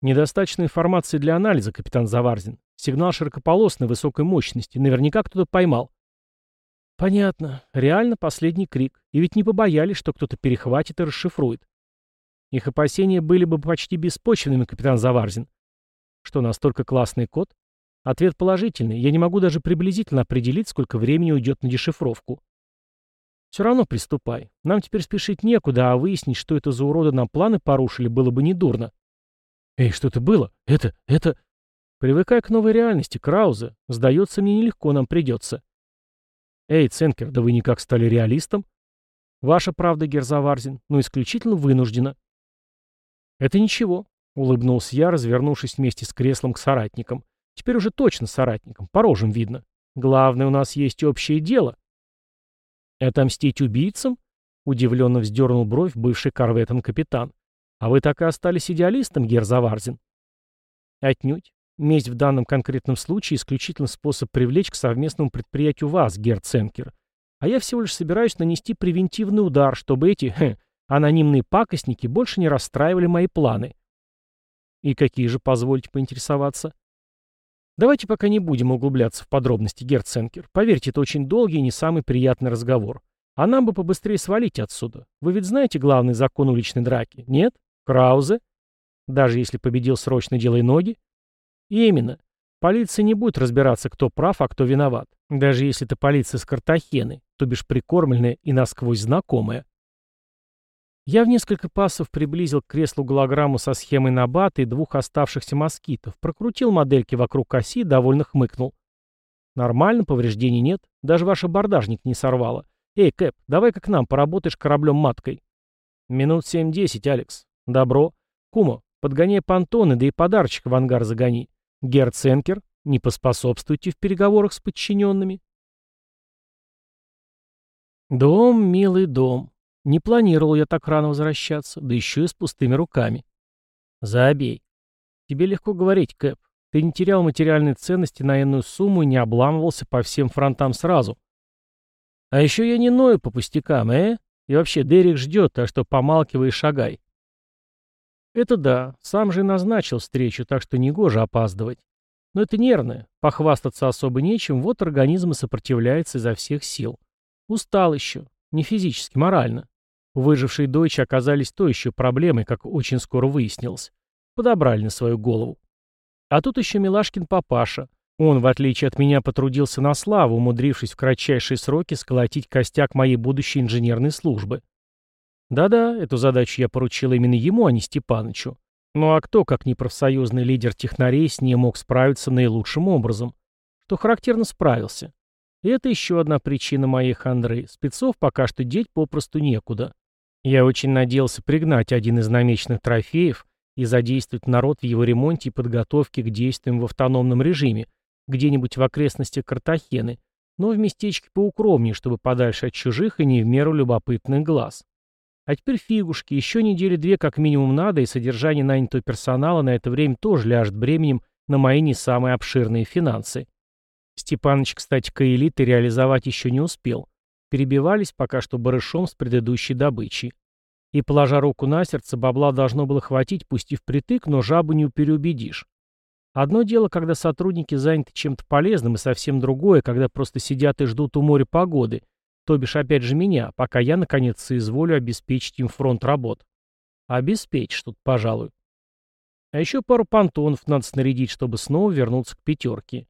Недостаточно информации для анализа, капитан Заварзин. Сигнал широкополосной высокой мощности. Наверняка кто-то поймал. Понятно. Реально последний крик. И ведь не побоялись, что кто-то перехватит и расшифрует. Их опасения были бы почти беспочвенными, капитан Заварзин. Что, настолько классный код? Ответ положительный. Я не могу даже приблизительно определить, сколько времени уйдет на дешифровку. Все равно приступай. Нам теперь спешить некуда, а выяснить, что это за уроды нам планы порушили, было бы недурно. Эй, что это было? Это, это... Привыкай к новой реальности, Краузе. Сдается мне, нелегко нам придется. Эй, Ценкер, да вы никак стали реалистом? Ваша правда, Герзаварзин, но исключительно вынуждена. Это ничего, улыбнулся я, развернувшись вместе с креслом к соратникам. Теперь уже точно соратникам, по рожам видно. Главное, у нас есть общее дело. Отомстить убийцам? Удивленно вздернул бровь бывший корветон-капитан. А вы так и остались идеалистом, Гер Заварзин? Отнюдь. Месть в данном конкретном случае исключительно способ привлечь к совместному предприятию вас, Гер Ценкер. А я всего лишь собираюсь нанести превентивный удар, чтобы эти, хе, анонимные пакостники больше не расстраивали мои планы. И какие же, позвольте поинтересоваться? Давайте пока не будем углубляться в подробности, Гер Ценкер. Поверьте, это очень долгий и не самый приятный разговор. А нам бы побыстрее свалить отсюда. Вы ведь знаете главный закон уличной драки, нет? Краузе? Даже если победил срочно делай ноги? Именно. Полиция не будет разбираться, кто прав, а кто виноват. Даже если это полиция с Картахены, то бишь прикормленная и насквозь знакомая. Я в несколько пассов приблизил к креслу голограмму со схемой Набата и двух оставшихся москитов, прокрутил модельки вокруг оси и довольно хмыкнул. Нормально, повреждений нет, даже ваш абордажник не сорвало. Эй, Кэп, давай-ка к нам поработаешь кораблем-маткой. Минут семь-десять, Алекс. Добро. Кумо, подгоняй понтоны, да и подарочек в ангар загони. Герценкер, не поспособствуйте в переговорах с подчиненными. Дом, милый дом. Не планировал я так рано возвращаться, да еще и с пустыми руками. Забей. Тебе легко говорить, Кэп. Ты не терял материальной ценности на иную сумму и не обламывался по всем фронтам сразу. А еще я не ною по пустякам, э? И вообще, Дерек ждет, так что помалкивай и шагай. Это да, сам же назначил встречу, так что негоже опаздывать. Но это нервное, похвастаться особо нечем, вот организм и сопротивляется изо всех сил. Устал еще, не физически, морально. Выжившие дойчи оказались то еще проблемой, как очень скоро выяснилось. Подобрали на свою голову. А тут еще Милашкин папаша. Он, в отличие от меня, потрудился на славу, умудрившись в кратчайшие сроки сколотить костяк моей будущей инженерной службы. Да-да, эту задачу я поручил именно ему, а не Степанычу. Ну а кто, как непрофсоюзный лидер технарей, с ней мог справиться наилучшим образом? Что характерно справился. И это еще одна причина моей хандры. Спецов пока что деть попросту некуда. Я очень надеялся пригнать один из намеченных трофеев и задействовать народ в его ремонте и подготовке к действиям в автономном режиме, где-нибудь в окрестностях Картахены, но в местечке поукромнее, чтобы подальше от чужих и не в меру любопытных глаз. А теперь фигушки, еще недели две как минимум надо, и содержание нанятого персонала на это время тоже ляжет бременем на мои не самые обширные финансы. Степаныч, кстати, каэлиты реализовать еще не успел. Перебивались пока что барышом с предыдущей добычей. И, положа руку на сердце, бабла должно было хватить, пустив притык, но жабу не переубедишь. Одно дело, когда сотрудники заняты чем-то полезным, и совсем другое, когда просто сидят и ждут у моря погоды, то бишь опять же меня, пока я, наконец, соизволю обеспечить им фронт работ. Обеспечь тут, пожалуй. А еще пару понтонов надо снарядить, чтобы снова вернуться к пятерке.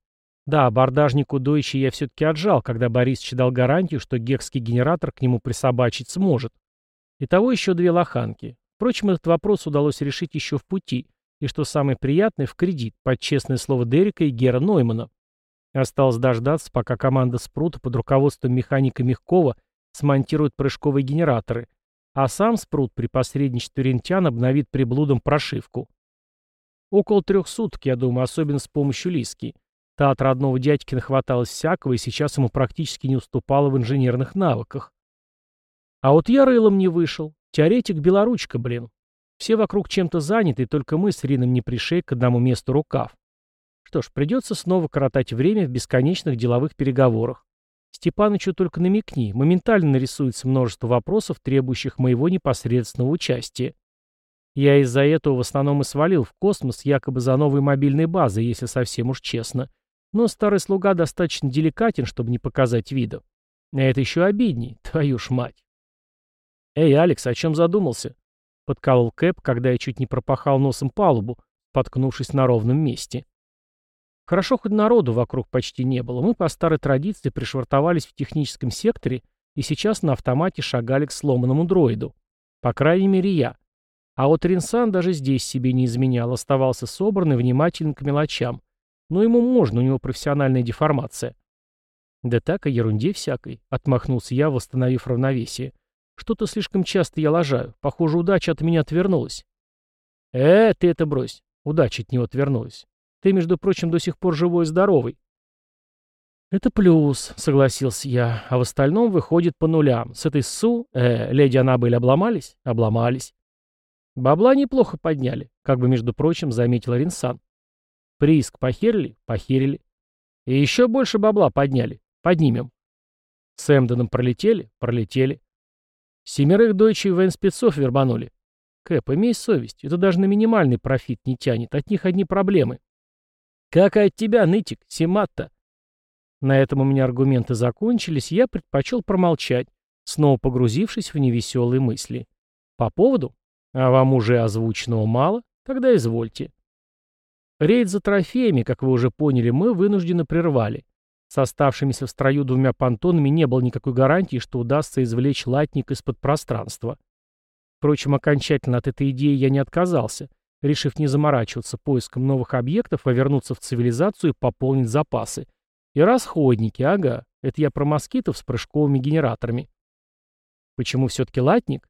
Да, абордажнику Дойче я все-таки отжал, когда Борисович дал гарантию, что гекский генератор к нему присобачить сможет. Итого еще две лоханки. Впрочем, этот вопрос удалось решить еще в пути, и, что самое приятное, в кредит, под честное слово Дерека и Гера Ноймана. Осталось дождаться, пока команда Спрута под руководством механика Мягкова смонтирует прыжковые генераторы, а сам Спрут при посредничестве рентян обновит приблудом прошивку. Около трех суток, я думаю, особенно с помощью Лиски. Та от родного дядьки нахваталась всякого, и сейчас ему практически не уступала в инженерных навыках. А вот я рылом не вышел. Теоретик белоручка, блин. Все вокруг чем-то заняты, и только мы с Рином не пришей к одному месту рукав. Что ж, придется снова коротать время в бесконечных деловых переговорах. Степанычу только намекни, моментально нарисуется множество вопросов, требующих моего непосредственного участия. Я из-за этого в основном и свалил в космос якобы за новой мобильной базой, если совсем уж честно. Но старый слуга достаточно деликатен, чтобы не показать вида. А это еще обидней, твою ж мать. «Эй, Алекс, о чем задумался?» Подколол Кэп, когда я чуть не пропахал носом палубу, поткнувшись на ровном месте. Хорошо, хоть народу вокруг почти не было. Мы по старой традиции пришвартовались в техническом секторе и сейчас на автомате шагали к сломанному дроиду. По крайней мере, я. А вот Ринсан даже здесь себе не изменял, оставался собранный, внимательным к мелочам. Но ему можно, у него профессиональная деформация. Да так, о ерунде всякой, отмахнулся я, восстановив равновесие. Что-то слишком часто я лажаю. Похоже, удача от меня отвернулась. «Э, ты это брось!» Удача от него отвернулась. «Ты, между прочим, до сих пор живой и здоровый». «Это плюс», — согласился я, — «а в остальном выходит по нулям. С этой СУ, э, леди Аннабель обломались?» «Обломались». «Бабла неплохо подняли», — как бы, между прочим, заметил Ринсан. «Прииск похерили?» «Похерили». «И еще больше бабла подняли. Поднимем». «С Эмденом пролетели?» «Пролетели». «Семерых дойчей военспецов вербанули». «Кэп, имей совесть, это даже на минимальный профит не тянет, от них одни проблемы». «Как и от тебя, нытик, Симатта?» На этом у меня аргументы закончились, я предпочел промолчать, снова погрузившись в невеселые мысли. По поводу? А вам уже озвученного мало? Тогда извольте. Рейд за трофеями, как вы уже поняли, мы вынуждены прервали. С оставшимися в строю двумя понтонами не было никакой гарантии, что удастся извлечь латник из-под пространства. Впрочем, окончательно от этой идеи я не отказался, решив не заморачиваться поиском новых объектов, а вернуться в цивилизацию и пополнить запасы. И расходники, ага. Это я про москитов с прыжковыми генераторами. Почему все-таки латник?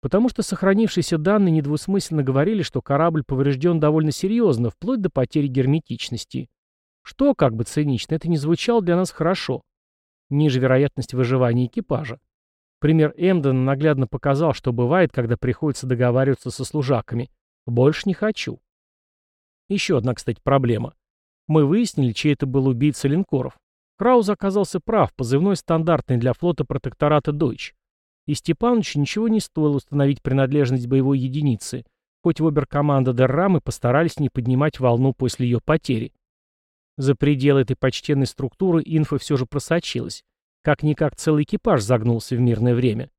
Потому что сохранившиеся данные недвусмысленно говорили, что корабль поврежден довольно серьезно, вплоть до потери герметичности. Что, как бы цинично, это не звучало для нас хорошо. Ниже вероятность выживания экипажа. Пример Эмдена наглядно показал, что бывает, когда приходится договариваться со служаками. Больше не хочу. Еще одна, кстати, проблема. Мы выяснили, чей это был убийца линкоров. Крауз оказался прав, позывной стандартный для флота протектората «Дойч». И Степановичу ничего не стоило установить принадлежность боевой единицы, хоть в оберкоманда Деррамы постарались не поднимать волну после ее потери. За пределы этой почтенной структуры инфа все же просочилась. Как-никак целый экипаж загнулся в мирное время.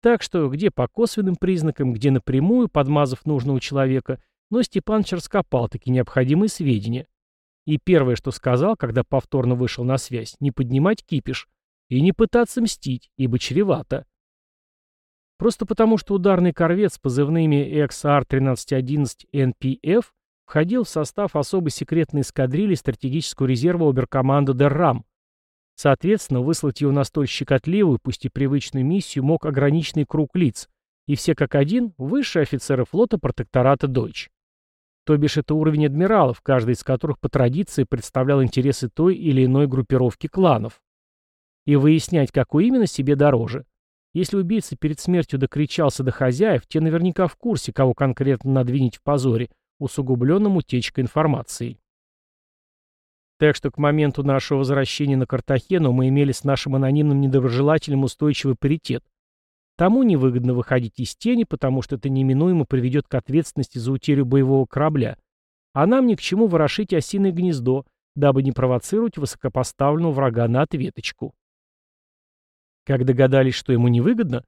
Так что где по косвенным признакам, где напрямую, подмазав нужного человека, но Степаныч раскопал такие необходимые сведения. И первое, что сказал, когда повторно вышел на связь, не поднимать кипиш и не пытаться мстить, ибо чревато. Просто потому, что ударный корвет с позывными XR-1311NPF входил в состав особой секретной эскадрильи стратегического резерва оберкоманда Деррам. Соответственно, выслать его на столь щекотливую, пусть и привычную миссию мог ограниченный круг лиц, и все как один высшие офицеры флота протектората Дойч. То бишь это уровень адмиралов, каждый из которых по традиции представлял интересы той или иной группировки кланов. И выяснять, какой именно себе дороже. Если убийца перед смертью докричался до хозяев, те наверняка в курсе, кого конкретно надвинить в позоре, усугубленном утечкой информации. Так что к моменту нашего возвращения на Картахену мы имели с нашим анонимным недоброжелателем устойчивый паритет. Тому невыгодно выходить из тени, потому что это неминуемо приведет к ответственности за утерю боевого корабля, а нам ни к чему ворошить осиное гнездо, дабы не провоцировать высокопоставленного врага на ответочку. Как догадались, что ему невыгодно?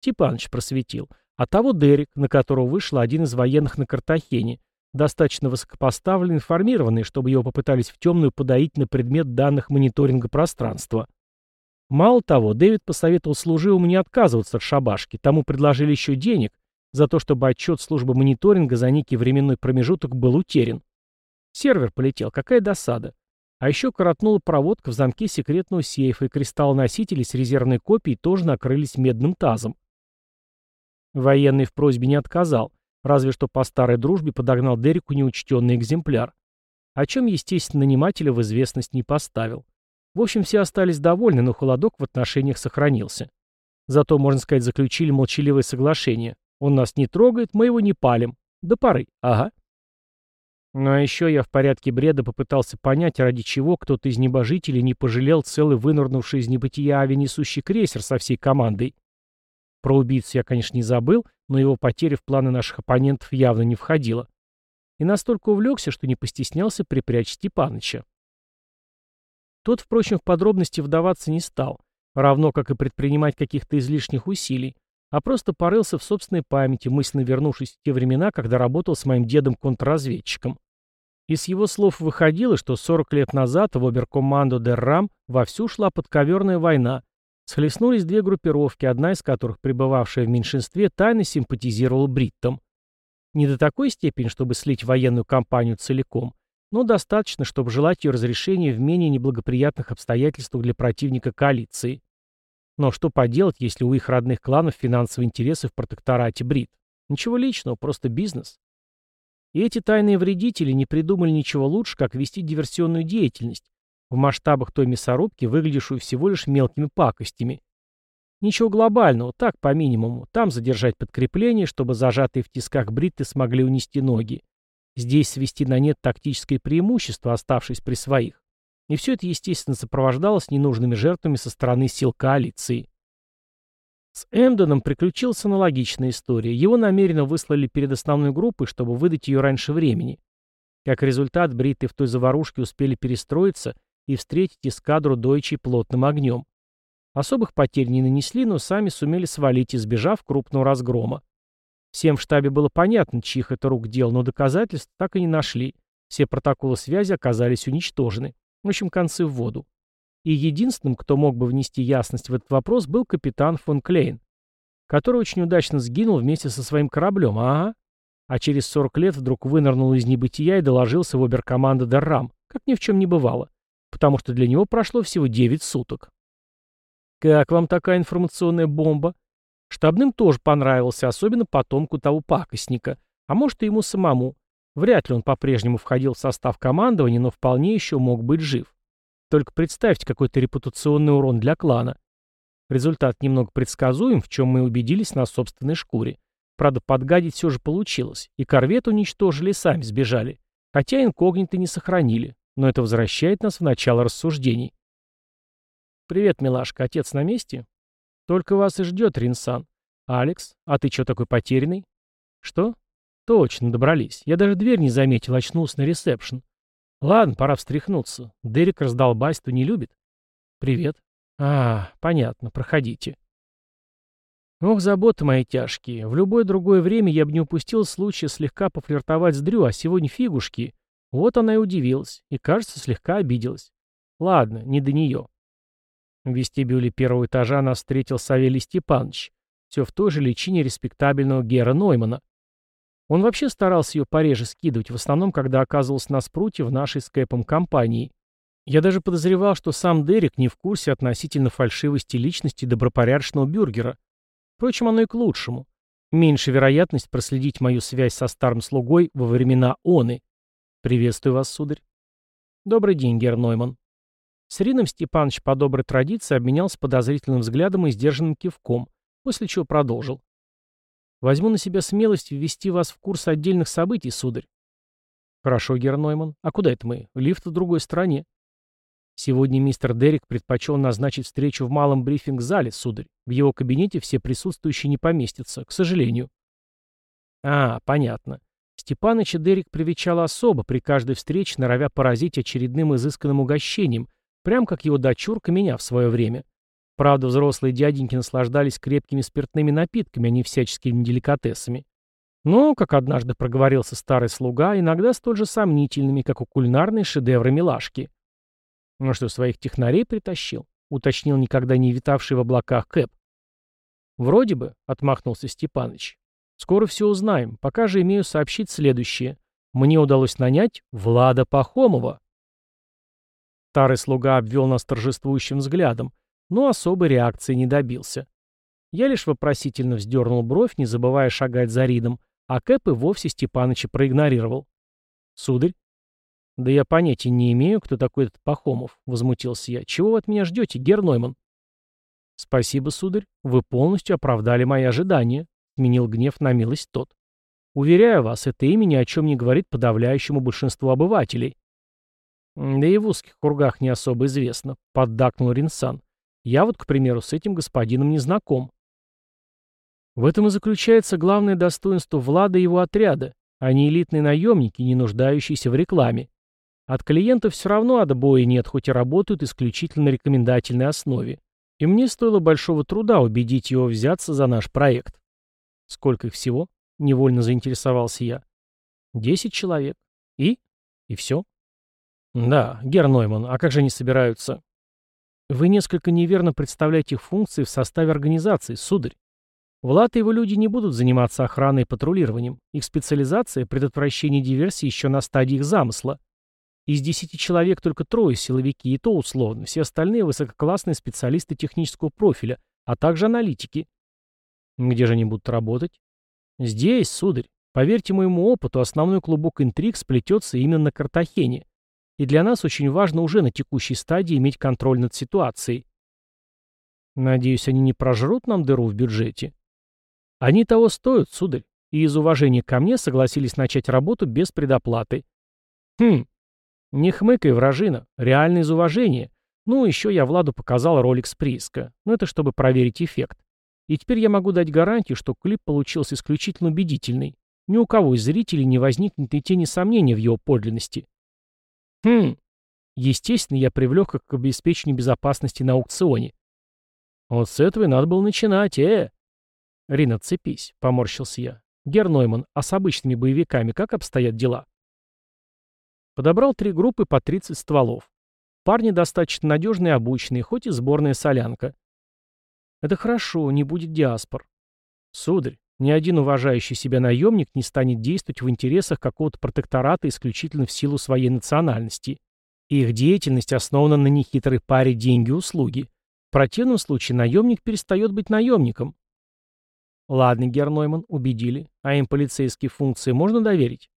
Степаныч просветил. А того Дерек, на которого вышел один из военных на Картахене, достаточно высокопоставленный, информированный, чтобы его попытались в темную подоить на предмет данных мониторинга пространства. Мало того, Дэвид посоветовал служивому не отказываться от шабашки, тому предложили еще денег за то, чтобы отчет службы мониторинга за некий временной промежуток был утерян. Сервер полетел, какая досада. А еще коротнула проводка в замке секретного сейфа, и кристаллоносители с резервной копией тоже накрылись медным тазом. Военный в просьбе не отказал, разве что по старой дружбе подогнал Дереку неучтенный экземпляр, о чем, естественно, нанимателя в известность не поставил. В общем, все остались довольны, но холодок в отношениях сохранился. Зато, можно сказать, заключили молчаливое соглашение. Он нас не трогает, мы его не палим. До поры. Ага. Ну а еще я в порядке бреда попытался понять, ради чего кто-то из небожителей не пожалел целый вынырнувший из небытия авианесущий крейсер со всей командой. Про убийцу я, конечно, не забыл, но его потеря в планы наших оппонентов явно не входила. И настолько увлекся, что не постеснялся припрячь Степаныча. Тот, впрочем, в подробности вдаваться не стал, равно как и предпринимать каких-то излишних усилий, а просто порылся в собственной памяти, мысленно вернувшись в те времена, когда работал с моим дедом-контрразведчиком. Из его слов выходило, что 40 лет назад в оберкоманду Деррам вовсю шла подковерная война. Схлестнулись две группировки, одна из которых, пребывавшая в меньшинстве, тайно симпатизировала бриттам. Не до такой степени, чтобы слить военную кампанию целиком, но достаточно, чтобы желать ее разрешения в менее неблагоприятных обстоятельствах для противника коалиции. Но что поделать, если у их родных кланов финансовые интересы в протекторате Брит? Ничего личного, просто бизнес. И эти тайные вредители не придумали ничего лучше, как вести диверсионную деятельность, в масштабах той мясорубки, выглядящую всего лишь мелкими пакостями. Ничего глобального, так по минимуму. Там задержать подкрепление, чтобы зажатые в тисках бритты смогли унести ноги. Здесь свести на нет тактическое преимущество, оставшись при своих. И все это, естественно, сопровождалось ненужными жертвами со стороны сил коалиции. С Эмденом приключилась аналогичная история. Его намеренно выслали перед основной группой, чтобы выдать ее раньше времени. Как результат, бриты в той заварушке успели перестроиться и встретить эскадру Дойчей плотным огнем. Особых потерь не нанесли, но сами сумели свалить, избежав крупного разгрома. Всем в штабе было понятно, чьих это рук дел, но доказательств так и не нашли. Все протоколы связи оказались уничтожены. В общем, концы в воду. И единственным, кто мог бы внести ясность в этот вопрос, был капитан фон Клейн, который очень удачно сгинул вместе со своим кораблем, ага. А через 40 лет вдруг вынырнул из небытия и доложился в оберкоманда Деррам, как ни в чем не бывало, потому что для него прошло всего 9 суток. Как вам такая информационная бомба? Штабным тоже понравился, особенно потомку того пакостника, а может и ему самому. Вряд ли он по-прежнему входил в состав командования, но вполне еще мог быть жив. Только представьте какой-то репутационный урон для клана. Результат немного предсказуем, в чем мы убедились на собственной шкуре. Правда, подгадить все же получилось, и корвет уничтожили и сами сбежали. Хотя инкогнито не сохранили, но это возвращает нас в начало рассуждений. «Привет, милашка, отец на месте?» «Только вас и ждет, Ринсан. Алекс, а ты что такой потерянный?» «Что?» «Точно, добрались. Я даже дверь не заметил, очнулся на ресепшн. Ладно, пора встряхнуться. Дерек раздолбайство не любит. Привет. А, понятно, проходите. Ох, заботы мои тяжкие. В любое другое время я бы не упустил случая слегка пофлиртовать с Дрю, а сегодня фигушки. Вот она и удивилась, и, кажется, слегка обиделась. Ладно, не до нее. В вестибюле первого этажа нас встретил Савелий Степанович, все в той же личине респектабельного Гера Ноймана. Он вообще старался ее пореже скидывать, в основном, когда оказывался на спруте в нашей с Кэпом компании. Я даже подозревал, что сам Дерек не в курсе относительно фальшивости личности добропорядочного бюргера. Впрочем, оно и к лучшему. Меньше вероятность проследить мою связь со старым слугой во времена оны. Приветствую вас, сударь. Добрый день, Гер Нойман. С Рином Степанович по доброй традиции обменялся подозрительным взглядом и сдержанным кивком, после чего продолжил. Возьму на себя смелость ввести вас в курс отдельных событий, сударь. Хорошо, Гернойман. А куда это мы? Лифт в другой стороне. Сегодня мистер Дерек предпочел назначить встречу в малом брифинг-зале, сударь. В его кабинете все присутствующие не поместятся, к сожалению. А, понятно. Степаныча Дерек привечал особо, при каждой встрече норовя поразить очередным изысканным угощением, прям как его дочурка меня в свое время. Правда, взрослые дяденьки наслаждались крепкими спиртными напитками, а не всяческими деликатесами. Но, как однажды проговорился старый слуга, иногда столь же сомнительными, как у кулинарные шедевры милашки. Ну что, своих технарей притащил? Уточнил никогда не витавший в облаках Кэп. Вроде бы, отмахнулся Степаныч. Скоро все узнаем. Пока же имею сообщить следующее. Мне удалось нанять Влада Пахомова. Старый слуга обвел нас торжествующим взглядом, но особой реакции не добился. Я лишь вопросительно вздернул бровь, не забывая шагать за Ридом, а Кэп и вовсе Степаныча проигнорировал. «Сударь?» «Да я понятия не имею, кто такой этот Пахомов», — возмутился я. «Чего вы от меня ждете, Гернойман?» «Спасибо, сударь. Вы полностью оправдали мои ожидания», — сменил гнев на милость тот. «Уверяю вас, это имя ни о чем не говорит подавляющему большинству обывателей». «Да и в узких кругах не особо известно», — поддакнул Ринсан. Я вот, к примеру, с этим господином не знаком. В этом и заключается главное достоинство Влада и его отряда. Они элитные наемники, не нуждающиеся в рекламе. От клиентов все равно отбоя нет, хоть и работают исключительно на рекомендательной основе. И мне стоило большого труда убедить его взяться за наш проект. Сколько их всего? Невольно заинтересовался я. Десять человек. И? И все? Да, Гернойман, а как же они собираются? Вы несколько неверно представляете их функции в составе организации, сударь. Влад и его люди не будут заниматься охраной и патрулированием. Их специализация – предотвращение диверсии еще на стадии их замысла. Из десяти человек только трое силовики, и то условно. Все остальные – высококлассные специалисты технического профиля, а также аналитики. Где же они будут работать? Здесь, сударь. Поверьте моему опыту, основной клубок интриг сплетется именно на Картахене. И для нас очень важно уже на текущей стадии иметь контроль над ситуацией. Надеюсь, они не прожрут нам дыру в бюджете. Они того стоят, сударь, и из уважения ко мне согласились начать работу без предоплаты. Хм, не хмыкай, вражина, реально из уважения. Ну, еще я Владу показал ролик с прииска. Но это чтобы проверить эффект. И теперь я могу дать гарантию, что клип получился исключительно убедительный. Ни у кого из зрителей не возникнет и тени сомнения в его подлинности. Хм. Естественно, я привлек их к обеспечению безопасности на аукционе. Вот с этого и надо было начинать, э! Рина, цепись, поморщился я. Гернойман, а с обычными боевиками как обстоят дела? Подобрал три группы по 30 стволов. Парни достаточно надежные и обученные, хоть и сборная солянка. Это хорошо, не будет диаспор. Сударь, ни один уважающий себя наемник не станет действовать в интересах какого-то протектората исключительно в силу своей национальности. Их деятельность основана на нехитрой паре деньги-услуги. В противном случае наемник перестает быть наемником. Ладно, Гернойман, убедили. А им полицейские функции можно доверить?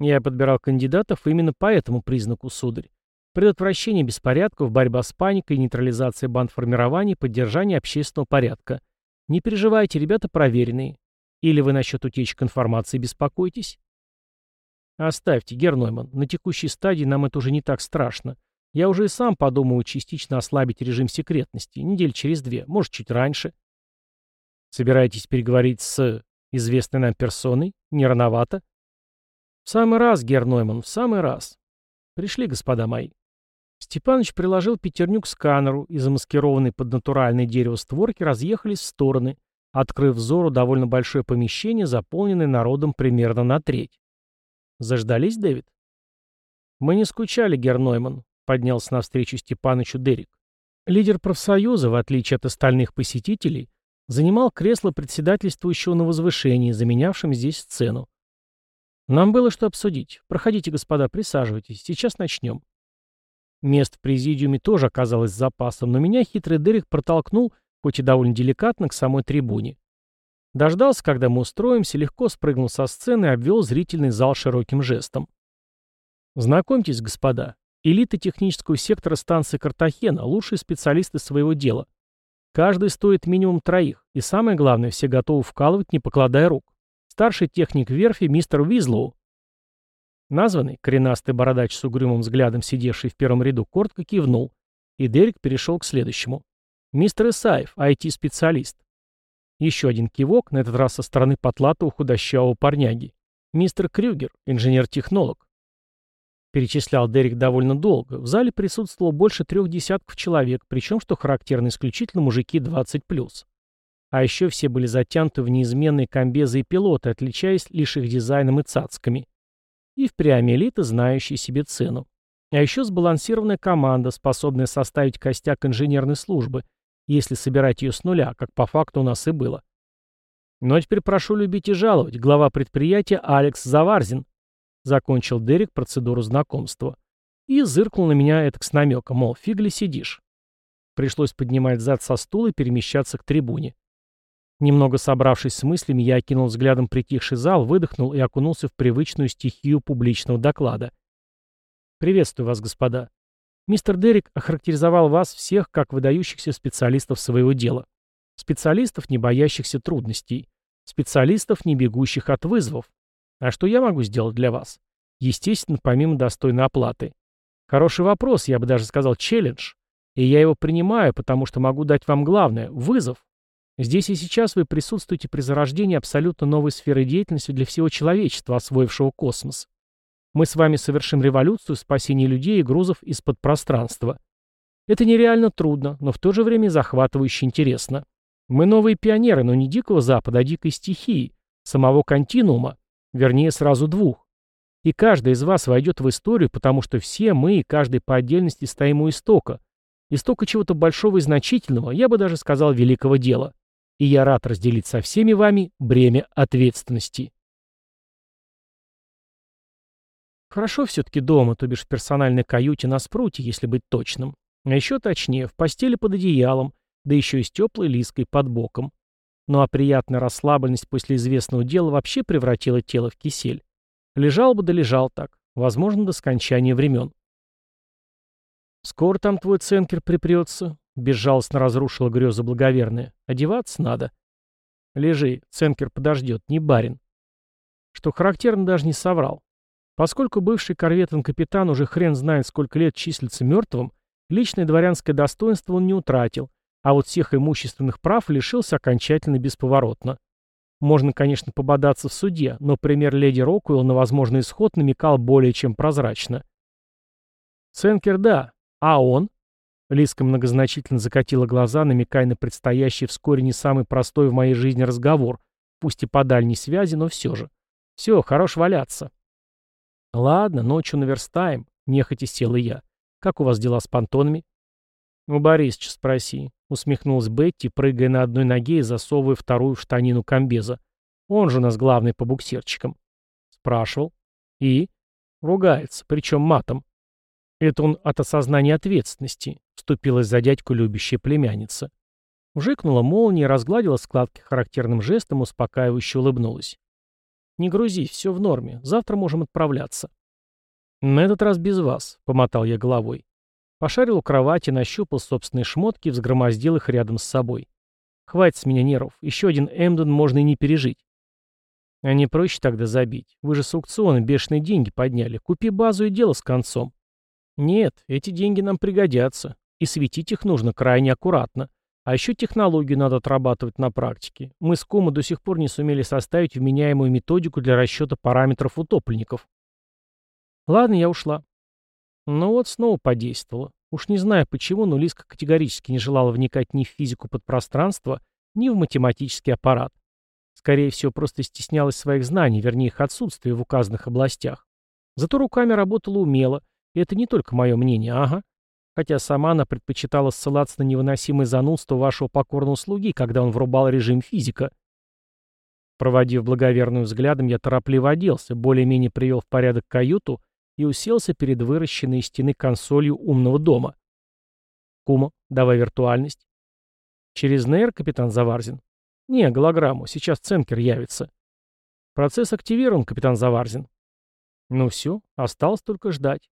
Я подбирал кандидатов именно по этому признаку, сударь. Предотвращение беспорядков, борьба с паникой, нейтрализация бандформирований, поддержание общественного порядка. Не переживайте, ребята проверенные. Или вы насчет утечек информации беспокоитесь? Оставьте, Гернойман, на текущей стадии нам это уже не так страшно. Я уже и сам подумаю частично ослабить режим секретности, недель через две, может, чуть раньше. Собираетесь переговорить с известной нам персоной? Не рановато? В самый раз, Гернойман, в самый раз. Пришли, господа мои. Степаныч приложил пятерню к сканеру, и замаскированные под натуральное дерево створки разъехались в стороны, открыв взору довольно большое помещение, заполненное народом примерно на треть. Заждались, Дэвид? Мы не скучали, Гернойман, поднялся навстречу Степанычу Дерек. Лидер профсоюза, в отличие от остальных посетителей, занимал кресло председательствующего на возвышении, заменявшем здесь сцену. Нам было что обсудить. Проходите, господа, присаживайтесь. Сейчас начнем. Мест в президиуме тоже оказалось запасом, но меня хитрый Дерек протолкнул, хоть и довольно деликатно, к самой трибуне. Дождался, когда мы устроимся, легко спрыгнул со сцены и обвел зрительный зал широким жестом. Знакомьтесь, господа, элита технического сектора станции Картахена, лучшие специалисты своего дела. Каждый стоит минимум троих, и самое главное, все готовы вкалывать, не покладая рук. Старший техник верфи мистер Визлоу, Названный, коренастый бородач с угрюмым взглядом, сидевший в первом ряду, коротко кивнул, и Дерек перешел к следующему. «Мистер Исаев, IT-специалист». Еще один кивок, на этот раз со стороны потлатого худощавого парняги. «Мистер Крюгер, инженер-технолог». Перечислял Дерек довольно долго. В зале присутствовало больше трех десятков человек, причем, что характерно исключительно, мужики 20+. А еще все были затянуты в неизменные комбезы и пилоты, отличаясь лишь их дизайном и цацками. И впрямь элита, знающая себе цену. А еще сбалансированная команда, способная составить костяк инженерной службы, если собирать ее с нуля, как по факту у нас и было. Ну а теперь прошу любить и жаловать. Глава предприятия Алекс Заварзин. Закончил Дерек процедуру знакомства. И зыркнул на меня это с намеком, мол, фиг ли сидишь. Пришлось поднимать зад со стула и перемещаться к трибуне. Немного собравшись с мыслями, я окинул взглядом притихший зал, выдохнул и окунулся в привычную стихию публичного доклада. «Приветствую вас, господа. Мистер Дерек охарактеризовал вас всех как выдающихся специалистов своего дела. Специалистов, не боящихся трудностей. Специалистов, не бегущих от вызовов. А что я могу сделать для вас? Естественно, помимо достойной оплаты. Хороший вопрос, я бы даже сказал челлендж. И я его принимаю, потому что могу дать вам главное – вызов. Здесь и сейчас вы присутствуете при зарождении абсолютно новой сферы деятельности для всего человечества, освоившего космос. Мы с вами совершим революцию в спасении людей и грузов из-под пространства. Это нереально трудно, но в то же время захватывающе интересно. Мы новые пионеры, но не Дикого Запада, а дикой стихии, самого континуума, вернее, сразу двух. И каждый из вас войдет в историю, потому что все мы и каждый по отдельности стоим у истока. Истока чего-то большого и значительного, я бы даже сказал, великого дела и я рад разделить со всеми вами бремя ответственности. Хорошо все-таки дома, то бишь в персональной каюте на спруте, если быть точным. А еще точнее, в постели под одеялом, да еще и с теплой лиской под боком. Ну а приятная расслабленность после известного дела вообще превратила тело в кисель. Лежал бы да лежал так, возможно, до скончания времен. «Скоро там твой ценкер припрется», — безжалостно разрушила греза благоверная. «Одеваться надо». «Лежи, ценкер подождет, не барин». Что характерно, даже не соврал. Поскольку бывший корветом капитан уже хрен знает, сколько лет числится мертвым, личное дворянское достоинство он не утратил, а вот всех имущественных прав лишился окончательно бесповоротно. Можно, конечно, пободаться в суде, но пример леди Рокуэлл на возможный исход намекал более чем прозрачно. «Ценкер, да. А он?» Лиска многозначительно закатила глаза, намекая на предстоящий вскоре не самый простой в моей жизни разговор, пусть и по дальней связи, но все же. «Все, хорош валяться». «Ладно, ночью наверстаем», — нехотя села я. «Как у вас дела с понтонами?» «У Борисыча спроси», — усмехнулась Бетти, прыгая на одной ноге и засовывая вторую в штанину комбеза. «Он же у нас главный по буксирчикам». Спрашивал. «И?» Ругается, причем матом. Это он от осознания ответственности, вступилась за дядьку любящая племянница. Вжикнула молния, разгладила складки характерным жестом, успокаивающе улыбнулась. «Не грузись, все в норме. Завтра можем отправляться». «На этот раз без вас», — помотал я головой. Пошарил у кровати, нащупал собственные шмотки взгромоздил их рядом с собой. Хватит с меня нервов. Еще один Эмден можно и не пережить. А не проще тогда забить. Вы же с аукциона бешеные деньги подняли. Купи базу и дело с концом. Нет, эти деньги нам пригодятся. И светить их нужно крайне аккуратно. А еще технологию надо отрабатывать на практике. Мы с Кума до сих пор не сумели составить вменяемую методику для расчета параметров утопленников. Ладно, я ушла. Ну вот снова подействовало. Уж не знаю почему, но Лиска категорически не желала вникать ни в физику подпространства, ни в математический аппарат. Скорее всего, просто стеснялась своих знаний, вернее их отсутствия в указанных областях. Зато руками работала умело, и это не только мое мнение, ага. Хотя сама она предпочитала ссылаться на невыносимое занудство вашего покорного слуги, когда он врубал режим физика. Проводив благоверную взглядом, я торопливо оделся, более-менее привел в порядок каюту и уселся перед выращенной из стены консолью умного дома. «Кума, давай виртуальность». «Через НР, капитан Заварзин?» «Не, голограмму, сейчас Ценкер явится». «Процесс активирован, капитан Заварзин». «Ну все, осталось только ждать».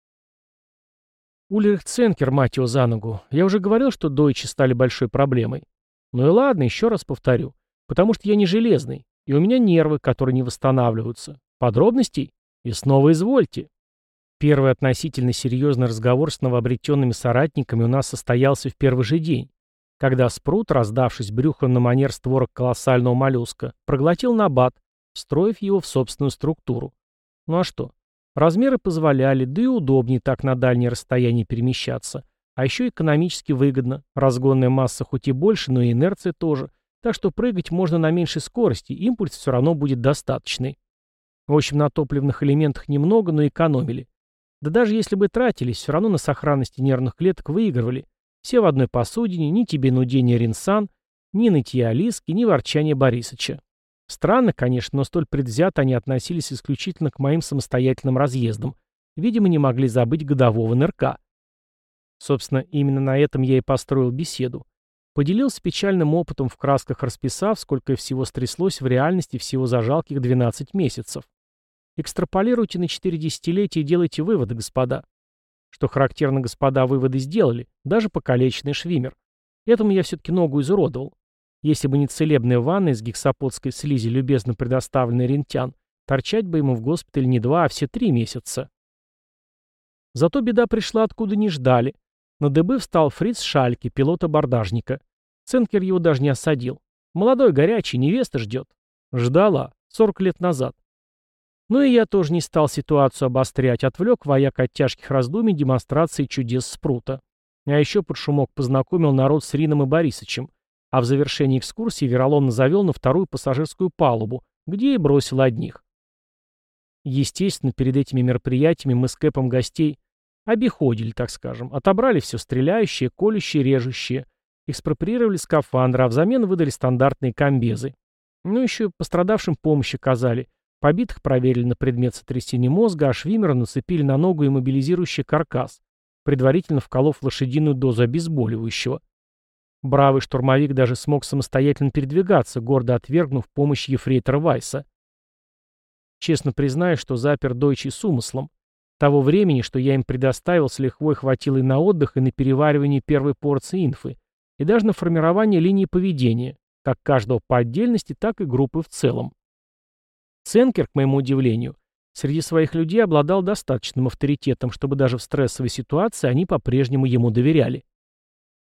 Ульрих Ценкер, мать его, за ногу. Я уже говорил, что дойчи стали большой проблемой. Ну и ладно, еще раз повторю. Потому что я не железный, и у меня нервы, которые не восстанавливаются. Подробностей? И снова извольте. Первый относительно серьезный разговор с новообретенными соратниками у нас состоялся в первый же день, когда Спрут, раздавшись брюхом на манер створок колоссального моллюска, проглотил набат, строив его в собственную структуру. Ну а что? Размеры позволяли, да и удобнее так на дальние расстояния перемещаться. А еще экономически выгодно. Разгонная масса хоть и больше, но и инерция тоже. Так что прыгать можно на меньшей скорости, импульс все равно будет достаточный. В общем, на топливных элементах немного, но экономили. Да даже если бы тратились, все равно на сохранности нервных клеток выигрывали. Все в одной посудине, ни тебе нудения Ринсан, ни нытья Алиски, ни ворчания Борисыча. Странно, конечно, но столь предвзято они относились исключительно к моим самостоятельным разъездам. Видимо, не могли забыть годового нырка. Собственно, именно на этом я и построил беседу. Поделился печальным опытом в красках расписав, сколько всего стряслось в реальности всего за жалких 12 месяцев. Экстраполируйте на четыре десятилетия и делайте выводы, господа. Что характерно, господа, выводы сделали, даже покалеченный Швимер. Этому я все-таки ногу изуродовал. Если бы не целебная ванна из гексаподской слизи, любезно предоставленный рентян, торчать бы ему в госпитале не два, а все три месяца. Зато беда пришла откуда не ждали. На дыбы встал Фриц Шальки, пилота-бордажника. Ценкер его даже не осадил. Молодой, горячий, невеста ждет. Ждала. Сорок лет назад. Ну и я тоже не стал ситуацию обострять, отвлек вояк от тяжких раздумий демонстрации чудес спрута. А еще под шумок познакомил народ с Рином и Борисычем, а в завершении экскурсии вероломно завел на вторую пассажирскую палубу, где и бросил одних. Естественно, перед этими мероприятиями мы с Кэпом гостей обиходили, так скажем, отобрали все стреляющее, колющее, режущее, экспроприировали скафандры, а взамен выдали стандартные комбезы. Ну еще пострадавшим помощь оказали, Побитых проверили на предмет сотрясения мозга, а Швимера нацепили на ногу иммобилизирующий каркас, предварительно вколов лошадиную дозу обезболивающего. Бравый штурмовик даже смог самостоятельно передвигаться, гордо отвергнув помощь ефрейтора Вайса. Честно признаюсь, что запер Дойчи с умыслом. Того времени, что я им предоставил, с лихвой хватило и на отдых, и на переваривание первой порции инфы, и даже на формирование линии поведения, как каждого по отдельности, так и группы в целом. Ценкер, к моему удивлению, среди своих людей обладал достаточным авторитетом, чтобы даже в стрессовой ситуации они по-прежнему ему доверяли.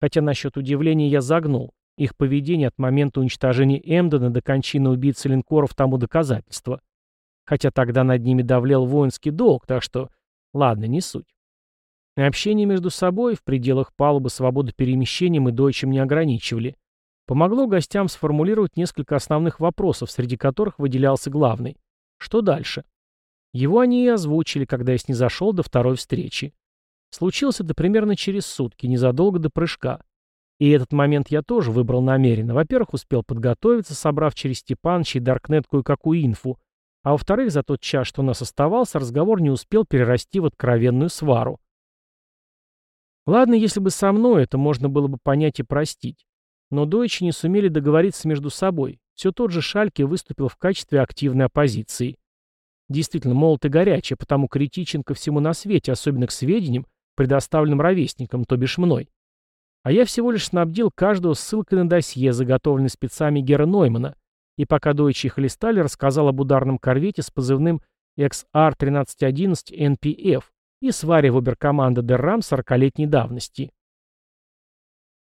Хотя насчет удивления я загнул. Их поведение от момента уничтожения Эмдена до кончины убийцы линкоров тому доказательство. Хотя тогда над ними давлел воинский долг, так что... Ладно, не суть. Общение между собой в пределах палубы свободы перемещения мы дойчем не ограничивали. Помогло гостям сформулировать несколько основных вопросов, среди которых выделялся главный. Что дальше? Его они и озвучили, когда я снизошел до второй встречи. Случилось это примерно через сутки, незадолго до прыжка. И этот момент я тоже выбрал намеренно. Во-первых, успел подготовиться, собрав через Степаныча и Даркнет кое-какую инфу, а во-вторых, за тот час, что у нас оставался, разговор не успел перерасти в откровенную свару. Ладно, если бы со мной, это можно было бы понять и простить. Но дойчи не сумели договориться между собой. Все тот же Шальке выступил в качестве активной оппозиции. Действительно, молот и горячий, потому критичен ко всему на свете, особенно к сведениям, предоставленным ровесникам, то бишь мной. А я всего лишь снабдил каждого ссылкой на досье, заготовленный спецами Гера Ноймана, и пока дойчи их листали, рассказал об ударном корвете с позывным XR-1311NPF и сваре в оберкоманда Деррам 40-летней давности.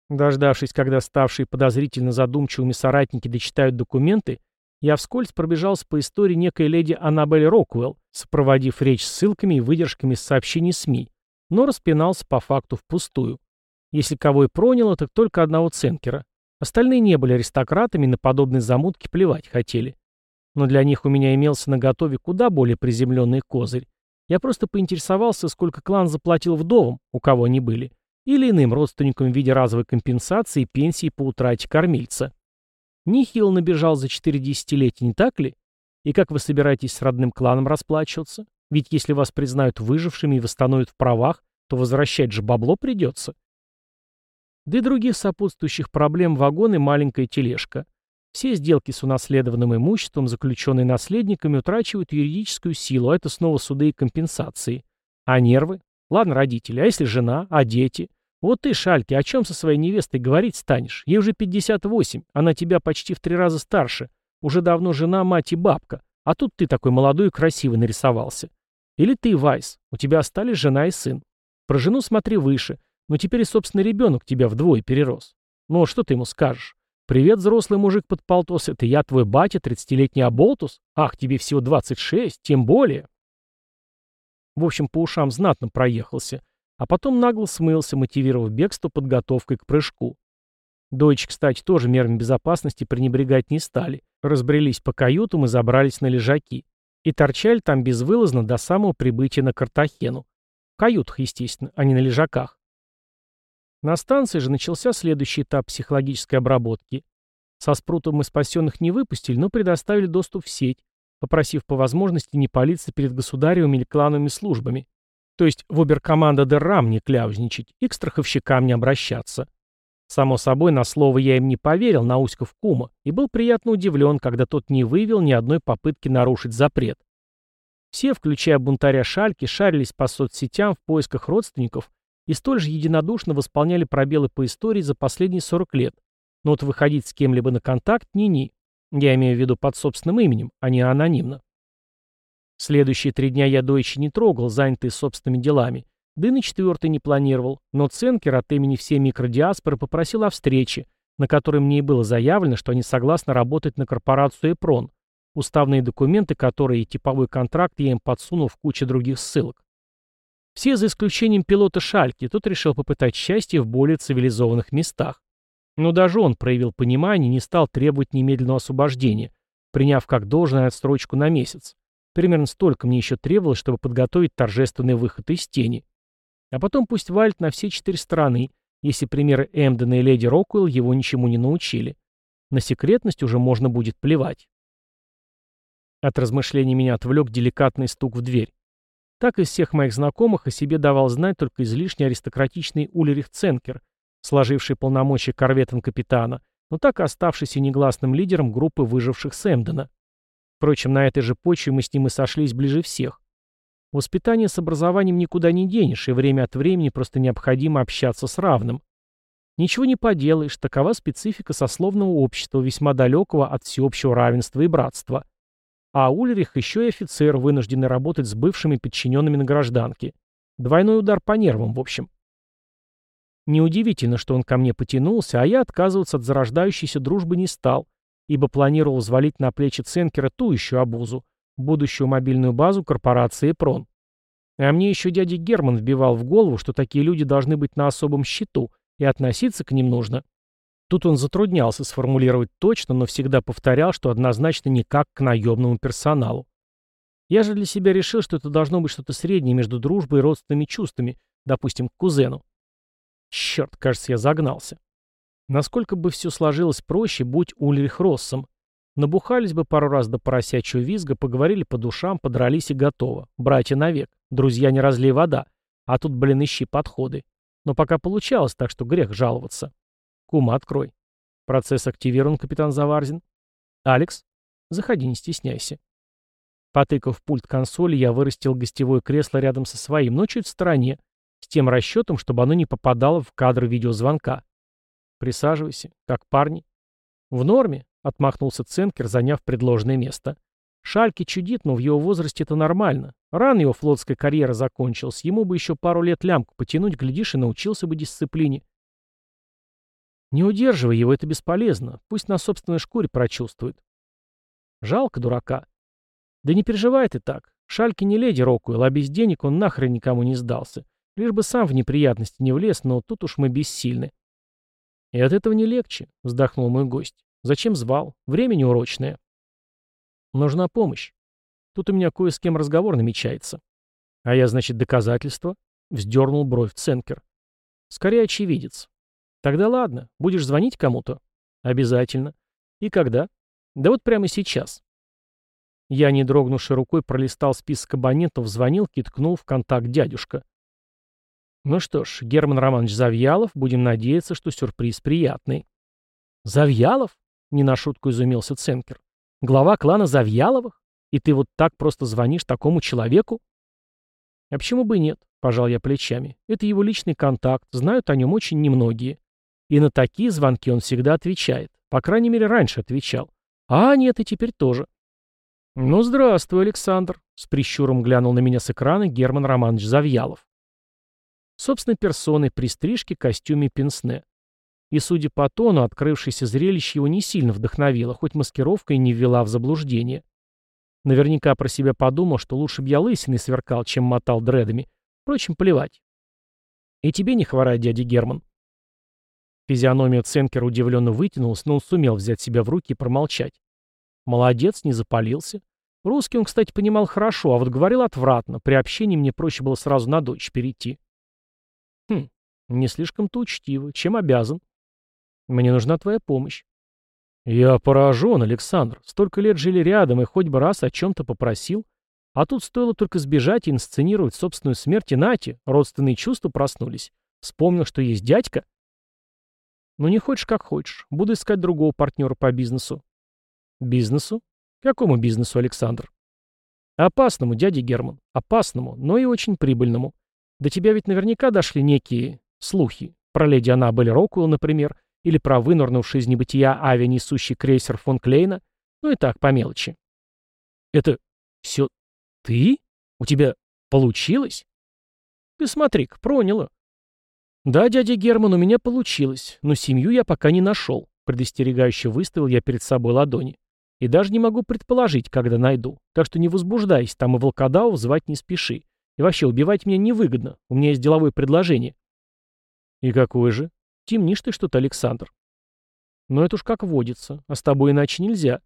Дождавшись, когда ставшие подозрительно задумчивыми соратники дочитают документы, я вскользь пробежался по истории некой леди Аннабель Роквелл, сопроводив речь ссылками и выдержками из сообщений СМИ, но распинался по факту впустую. Если кого и проняло, так только одного Ценкера. Остальные не были аристократами, на подобные замутки плевать хотели. Но для них у меня имелся на готове куда более приземленный козырь. Я просто поинтересовался, сколько клан заплатил вдовам, у кого они были, или иным родственникам в виде разовой компенсации и пенсии по утрате кормильца. Нихил набежал за четыре десятилетия, не так ли? И как вы собираетесь с родным кланом расплачиваться? Ведь если вас признают выжившими и восстановят в правах, то возвращать же бабло придется. Да и других сопутствующих проблем вагон и маленькая тележка. Все сделки с унаследованным имуществом, заключенные наследниками, утрачивают юридическую силу, а это снова суды и компенсации. А нервы? Ладно, родители, а если жена, а дети? Вот ты, Шальки, о чем со своей невестой говорить станешь? Ей уже 58, она тебя почти в три раза старше. Уже давно жена, мать и бабка. А тут ты такой молодой и красивый нарисовался. Или ты, Вайс, у тебя остались жена и сын. Про жену смотри выше. Но теперь и собственный ребенок тебя вдвое перерос. Ну, что ты ему скажешь? Привет, взрослый мужик под полтос, это я твой батя, тридцатилетний оболтус? Ах, тебе всего 26, тем более. В общем, по ушам знатно проехался, а потом нагло смылся, мотивировав бегство подготовкой к прыжку. Дойчи, кстати, тоже мерами безопасности пренебрегать не стали. Разбрелись по каютам и забрались на лежаки. И торчали там безвылазно до самого прибытия на Картахену. В каютах, естественно, а не на лежаках. На станции же начался следующий этап психологической обработки. Со спрутом мы спасенных не выпустили, но предоставили доступ в сеть, попросив по возможности не палиться перед государевыми или клановыми службами. То есть в оберкоманда Деррам не кляузничать и к страховщикам не обращаться. Само собой, на слово я им не поверил, на Уськов кума, и был приятно удивлен, когда тот не вывел ни одной попытки нарушить запрет. Все, включая бунтаря Шальки, шарились по соцсетям в поисках родственников и столь же единодушно восполняли пробелы по истории за последние 40 лет. Но вот выходить с кем-либо на контакт ни-ни. Я имею в виду под собственным именем, а не анонимно. Следующие три дня я дойче не трогал, занятый собственными делами. Да и на четвертый не планировал, но Ценкер от имени всей микродиаспоры попросил о встрече, на которой мне и было заявлено, что они согласны работать на корпорацию «Эпрон», уставные документы, которые и типовой контракт я им подсунул в куче других ссылок. Все за исключением пилота Шальки, тот решил попытать счастье в более цивилизованных местах. Но даже он проявил понимание и не стал требовать немедленного освобождения, приняв как должное отстрочку на месяц. Примерно столько мне еще требовалось, чтобы подготовить торжественный выход из тени. А потом пусть валит на все четыре стороны, если примеры Эмдена и леди Рокуэлл его ничему не научили. На секретность уже можно будет плевать. От размышлений меня отвлек деликатный стук в дверь. Так из всех моих знакомых о себе давал знать только излишне аристократичный Ульрих Ценкер, сложивший полномочия корветом капитана, но так и оставшийся негласным лидером группы выживших Сэмдена. Впрочем, на этой же почве мы с ним и сошлись ближе всех. Воспитание с образованием никуда не денешь, и время от времени просто необходимо общаться с равным. Ничего не поделаешь, такова специфика сословного общества, весьма далекого от всеобщего равенства и братства. А Ульрих еще и офицер, вынужденный работать с бывшими подчиненными на гражданке. Двойной удар по нервам, в общем. Неудивительно, что он ко мне потянулся, а я отказываться от зарождающейся дружбы не стал, ибо планировал взвалить на плечи Ценкера ту еще обузу, будущую мобильную базу корпорации «Прон». А мне еще дядя Герман вбивал в голову, что такие люди должны быть на особом счету, и относиться к ним нужно. Тут он затруднялся сформулировать точно, но всегда повторял, что однозначно никак к наемному персоналу. Я же для себя решил, что это должно быть что-то среднее между дружбой и родственными чувствами, допустим, к кузену. Черт, кажется, я загнался. Насколько бы все сложилось проще, будь Ульрих Россом. Набухались бы пару раз до поросячьего визга, поговорили по душам, подрались и готово. Братья навек. Друзья не разлей вода. А тут, блин, ищи подходы. Но пока получалось, так что грех жаловаться. Кума, открой. Процесс активирован, капитан Заварзин. Алекс, заходи, не стесняйся. Потыкав пульт консоли, я вырастил гостевое кресло рядом со своим, но чуть в стороне, с тем расчетом, чтобы оно не попадало в кадр видеозвонка. Присаживайся, как парни. В норме, отмахнулся Ценкер, заняв предложенное место. Шальки чудит, но в его возрасте это нормально. Рано его флотская карьера закончилась, ему бы еще пару лет лямку потянуть, глядишь, и научился бы дисциплине. Не удерживай его, это бесполезно. Пусть на собственной шкуре прочувствует. Жалко дурака. Да не переживай ты так. Шальки не леди Рокуэлл, а без денег он нахрен никому не сдался. Лишь бы сам в неприятности не влез, но тут уж мы бессильны. «И от этого не легче», — вздохнул мой гость. «Зачем звал? Время неурочное». «Нужна помощь. Тут у меня кое с кем разговор намечается». «А я, значит, доказательство?» — вздернул бровь Ценкер. «Скорее очевидец». «Тогда ладно. Будешь звонить кому-то?» «Обязательно. И когда?» «Да вот прямо сейчас». Я, не дрогнувшей рукой, пролистал список абонентов, звонил и ткнул в контакт дядюшка. Ну что ж, Герман Романович Завьялов, будем надеяться, что сюрприз приятный. Завьялов? Не на шутку изумился Ценкер. Глава клана Завьяловых? И ты вот так просто звонишь такому человеку? А почему бы нет? Пожал я плечами. Это его личный контакт, знают о нем очень немногие. И на такие звонки он всегда отвечает. По крайней мере, раньше отвечал. А нет, и теперь тоже. «Ну, здравствуй, Александр», — с прищуром глянул на меня с экрана Герман Романович Завьялов собственной персоной при стрижке, костюме пенсне. И, судя по тону, открывшееся зрелище его не сильно вдохновило, хоть маскировка и не ввела в заблуждение. Наверняка про себя подумал, что лучше б я лысиной сверкал, чем мотал дредами. Впрочем, плевать. И тебе не хворай, дядя Герман. Физиономия Ценкера удивленно вытянулась, но он сумел взять себя в руки и промолчать. Молодец, не запалился. Русский он, кстати, понимал хорошо, а вот говорил отвратно. При общении мне проще было сразу на дочь перейти. Хм, не слишком-то учтиво. Чем обязан? Мне нужна твоя помощь. Я поражен, Александр. Столько лет жили рядом, и хоть бы раз о чем-то попросил. А тут стоило только сбежать и инсценировать собственную смерть, и нате, родственные чувства проснулись. Вспомнил, что есть дядька. Ну не хочешь, как хочешь. Буду искать другого партнера по бизнесу. Бизнесу? Какому бизнесу, Александр? Опасному, дядя Герман. Опасному, но и очень прибыльному. До тебя ведь наверняка дошли некие слухи. Про леди Аннабель Рокуэлл, например, или про вынырнувший из небытия авианесущий крейсер фон Клейна. Ну и так, по мелочи. Это все ты? У тебя получилось? Ты смотри-ка, проняло. Да, дядя Герман, у меня получилось, но семью я пока не нашел. Предостерегающе выставил я перед собой ладони. И даже не могу предположить, когда найду. Так что не возбуждайся, там и волкодавов звать не спеши. И вообще, убивать меня невыгодно. У меня есть деловое предложение. И какое же? Темнишь ты что-то, Александр. Но это уж как водится. А с тобой иначе нельзя.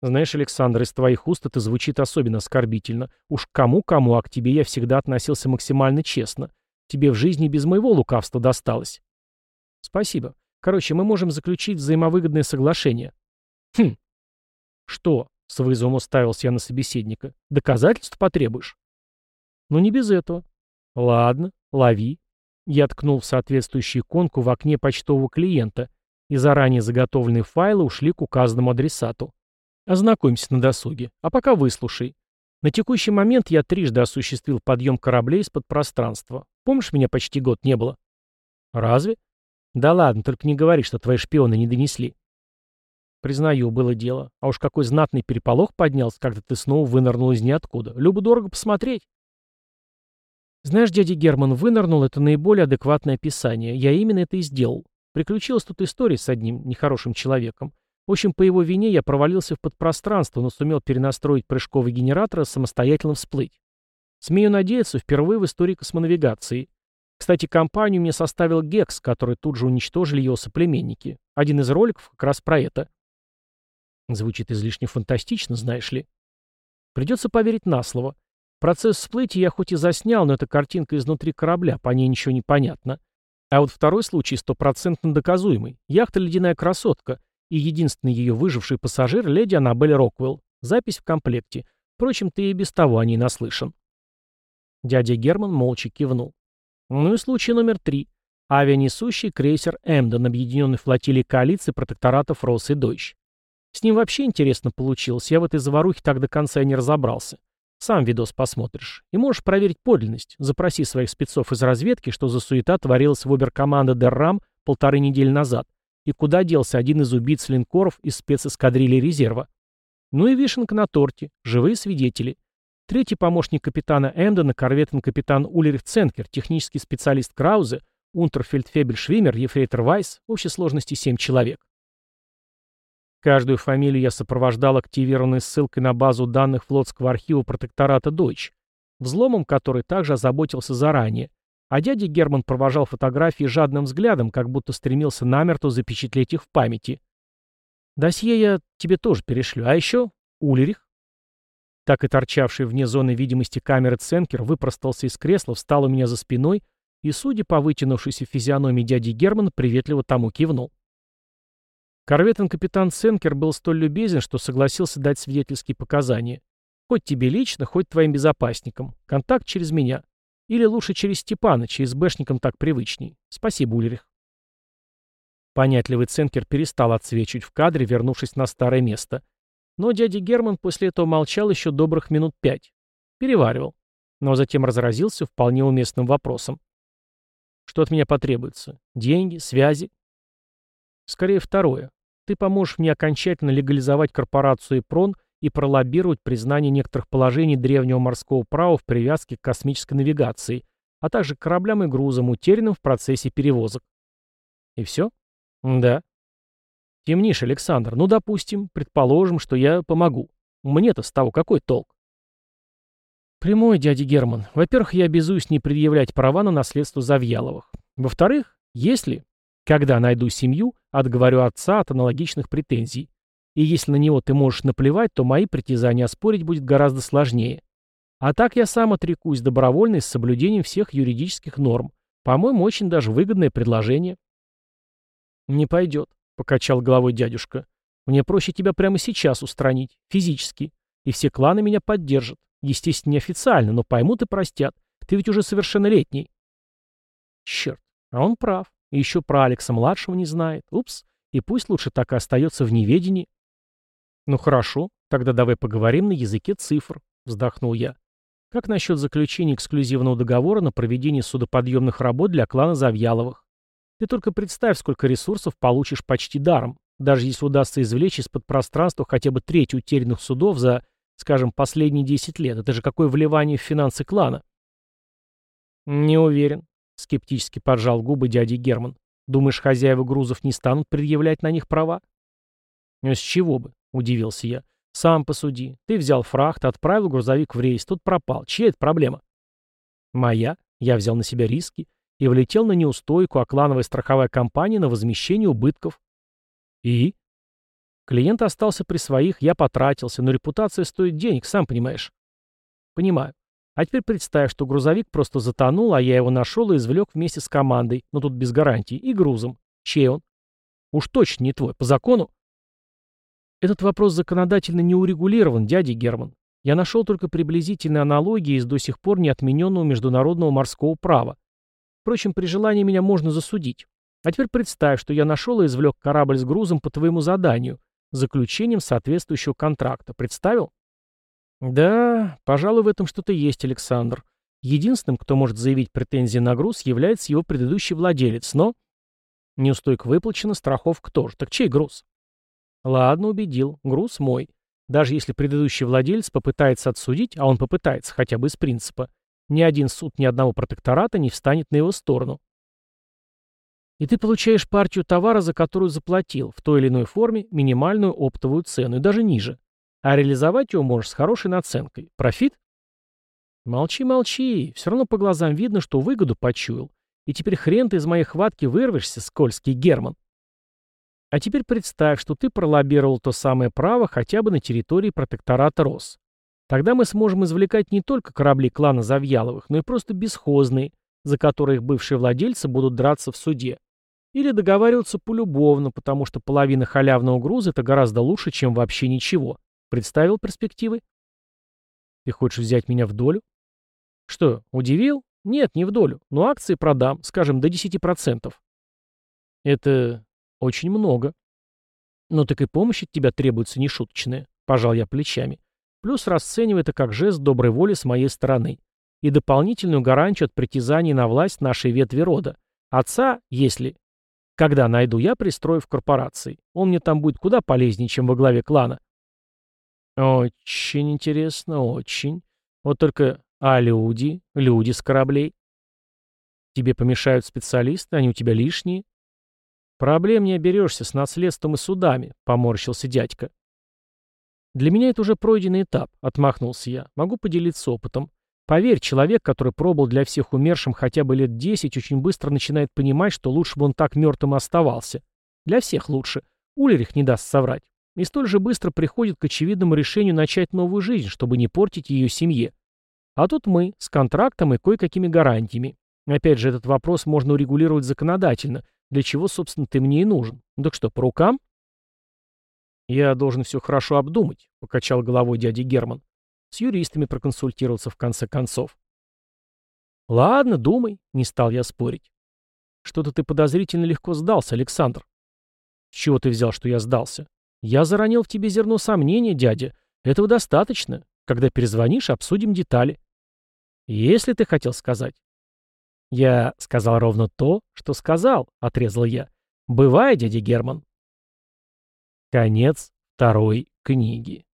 Знаешь, Александр, из твоих уст это звучит особенно оскорбительно. Уж кому-кому, а к тебе я всегда относился максимально честно. Тебе в жизни без моего лукавства досталось. Спасибо. Короче, мы можем заключить взаимовыгодное соглашение. Хм. Что? С вызовом уставился я на собеседника. Доказательств потребуешь? Но не без этого. Ладно, лови. Я ткнул в соответствующую иконку в окне почтового клиента, и заранее заготовленные файлы ушли к указанному адресату. Ознакомься на досуге, а пока выслушай. На текущий момент я трижды осуществил подъем кораблей из-под пространства. Помнишь, меня почти год не было? Разве? Да ладно, только не говори, что твои шпионы не донесли. Признаю, было дело. А уж какой знатный переполох поднялся, когда ты снова вынырнул из ниоткуда. Любо-дорого посмотреть. Знаешь, дядя Герман, вынырнул — это наиболее адекватное описание. Я именно это и сделал. Приключилась тут история с одним нехорошим человеком. В общем, по его вине я провалился в подпространство, но сумел перенастроить прыжковый генератор и самостоятельно всплыть. Смею надеяться, впервые в истории космонавигации. Кстати, компанию мне составил Гекс, который тут же уничтожили его соплеменники. Один из роликов как раз про это. Звучит излишне фантастично, знаешь ли. Придется поверить на слово. Процесс всплытия я хоть и заснял, но это картинка изнутри корабля, по ней ничего не понятно. А вот второй случай стопроцентно доказуемый. Яхта «Ледяная красотка» и единственный ее выживший пассажир — леди Аннабель Роквелл. Запись в комплекте. Впрочем, ты и без того о ней наслышан. Дядя Герман молча кивнул. Ну и случай номер три. Авианесущий крейсер «Эмден», объединенный флотилией коалиции протекторатов «Росс» и «Дойч». С ним вообще интересно получилось. Я в этой заварухе так до конца и не разобрался. Сам видос посмотришь. И можешь проверить подлинность. Запроси своих спецов из разведки, что за суета творилась в оберкоманда Деррам полторы недели назад, и куда делся один из убийц линкоров из спецэскадрильи резерва. Ну и вишенка на торте. Живые свидетели. Третий помощник капитана Эмдена, корветен-капитан Улерих Ценкер, технический специалист Краузе, унтерфельдфебель Швимер, ефрейтор Вайс, общей сложности 7 человек. Каждую фамилию я сопровождал активированной ссылкой на базу данных флотского архива протектората Deutsch, взломом который также озаботился заранее, а дядя Герман провожал фотографии жадным взглядом, как будто стремился намертво запечатлеть их в памяти. Досье я тебе тоже перешлю, а еще Улерих. Так и торчавший вне зоны видимости камеры Ценкер выпростался из кресла, встал у меня за спиной и, судя по вытянувшейся физиономии дяди Германа, приветливо тому кивнул. Корветен-капитан Сенкер был столь любезен, что согласился дать свидетельские показания. Хоть тебе лично, хоть твоим безопасникам. Контакт через меня. Или лучше через Степаныча, СБшникам так привычней. Спасибо, Ульрих. Понятливый Ценкер перестал отсвечивать в кадре, вернувшись на старое место. Но дядя Герман после этого молчал еще добрых минут пять. Переваривал. Но затем разразился вполне уместным вопросом. Что от меня потребуется? Деньги? Связи? Скорее второе. Ты поможешь мне окончательно легализовать корпорацию ИПРОН и пролоббировать признание некоторых положений древнего морского права в привязке к космической навигации, а также к кораблям и грузам, утерянным в процессе перевозок. И все? Да. Темнишь, Александр. Ну, допустим, предположим, что я помогу. Мне-то с того какой толк? Прямой, дядя Герман. Во-первых, я обязуюсь не предъявлять права на наследство Завьяловых. Во-вторых, если когда найду семью, отговорю отца от аналогичных претензий. И если на него ты можешь наплевать, то мои притязания оспорить будет гораздо сложнее. А так я сам отрекусь добровольно с соблюдением всех юридических норм. По-моему, очень даже выгодное предложение. «Не пойдет», — покачал головой дядюшка. «Мне проще тебя прямо сейчас устранить, физически. И все кланы меня поддержат. Естественно, неофициально, но поймут и простят. Ты ведь уже совершеннолетний». Черт, а он прав. И еще про Алекса-младшего не знает. Упс. И пусть лучше так и остается в неведении. Ну хорошо, тогда давай поговорим на языке цифр, вздохнул я. Как насчет заключения эксклюзивного договора на проведение судоподъемных работ для клана Завьяловых? Ты только представь, сколько ресурсов получишь почти даром, даже если удастся извлечь из-под пространства хотя бы треть утерянных судов за, скажем, последние 10 лет. Это же какое вливание в финансы клана? Не уверен, Скептически поджал губы дяди Герман. Думаешь, хозяева грузов не станут предъявлять на них права? «А «С чего бы?» — удивился я. «Сам посуди. Ты взял фрахт, отправил грузовик в рейс, тут пропал. Чья это проблема?» «Моя. Я взял на себя риски и влетел на неустойку, а клановая страховая компания на возмещение убытков». «И?» Клиент остался при своих, я потратился, но репутация стоит денег, сам понимаешь. Понимаю. А теперь представь, что грузовик просто затонул, а я его нашел и извлек вместе с командой, но тут без гарантии, и грузом. Чей он? Уж точно не твой. По закону? Этот вопрос законодательно не урегулирован, дядя Герман. Я нашел только приблизительные аналогии из до сих пор не отмененного международного морского права. Впрочем, при желании меня можно засудить. А теперь представь, что я нашел и извлек корабль с грузом по твоему заданию, заключением соответствующего контракта. Представил? Да, пожалуй, в этом что-то есть, Александр. Единственным, кто может заявить претензии на груз, является его предыдущий владелец, но... Неустойка выплачена, страховка тоже. Так чей груз? Ладно, убедил. Груз мой. Даже если предыдущий владелец попытается отсудить, а он попытается хотя бы из принципа, ни один суд ни одного протектората не встанет на его сторону. И ты получаешь партию товара, за которую заплатил, в той или иной форме, минимальную оптовую цену, и даже ниже. А реализовать его можешь с хорошей наценкой. Профит? Молчи, молчи. Все равно по глазам видно, что выгоду почуял. И теперь хрен ты из моей хватки вырвешься, скользкий Герман. А теперь представь, что ты пролоббировал то самое право хотя бы на территории протектората РОС. Тогда мы сможем извлекать не только корабли клана Завьяловых, но и просто бесхозные, за которые их бывшие владельцы будут драться в суде. Или договариваться полюбовно, потому что половина халявного груза – это гораздо лучше, чем вообще ничего. Представил перспективы? Ты хочешь взять меня в долю? Что, удивил? Нет, не в долю, но акции продам, скажем, до 10%. Это очень много. Ну так и помощь от тебя требуется нешуточная, пожал я плечами. Плюс расценивай это как жест доброй воли с моей стороны. И дополнительную гарантию от притязаний на власть нашей ветви рода. Отца, если... Когда найду, я пристрою в корпорации. Он мне там будет куда полезнее, чем во главе клана. Очень интересно, очень. Вот только а люди? Люди с кораблей? Тебе помешают специалисты, они у тебя лишние? Проблем не оберешься с наследством и судами, поморщился дядька. Для меня это уже пройденный этап, отмахнулся я. Могу поделиться опытом. Поверь, человек, который пробыл для всех умершим хотя бы лет десять, очень быстро начинает понимать, что лучше бы он так мертвым оставался. Для всех лучше. Улерих не даст соврать. И столь же быстро приходит к очевидному решению начать новую жизнь, чтобы не портить ее семье. А тут мы, с контрактом и кое-какими гарантиями. Опять же, этот вопрос можно урегулировать законодательно, для чего, собственно, ты мне и нужен. Так что, по рукам? Я должен все хорошо обдумать, покачал головой дядя Герман. С юристами проконсультироваться в конце концов. Ладно, думай, не стал я спорить. Что-то ты подозрительно легко сдался, Александр. С чего ты взял, что я сдался? Я заронил в тебе зерно сомнения, дядя. Этого достаточно. Когда перезвонишь, обсудим детали. Если ты хотел сказать. Я сказал ровно то, что сказал, отрезал я. Бывай, дядя Герман. Конец второй книги.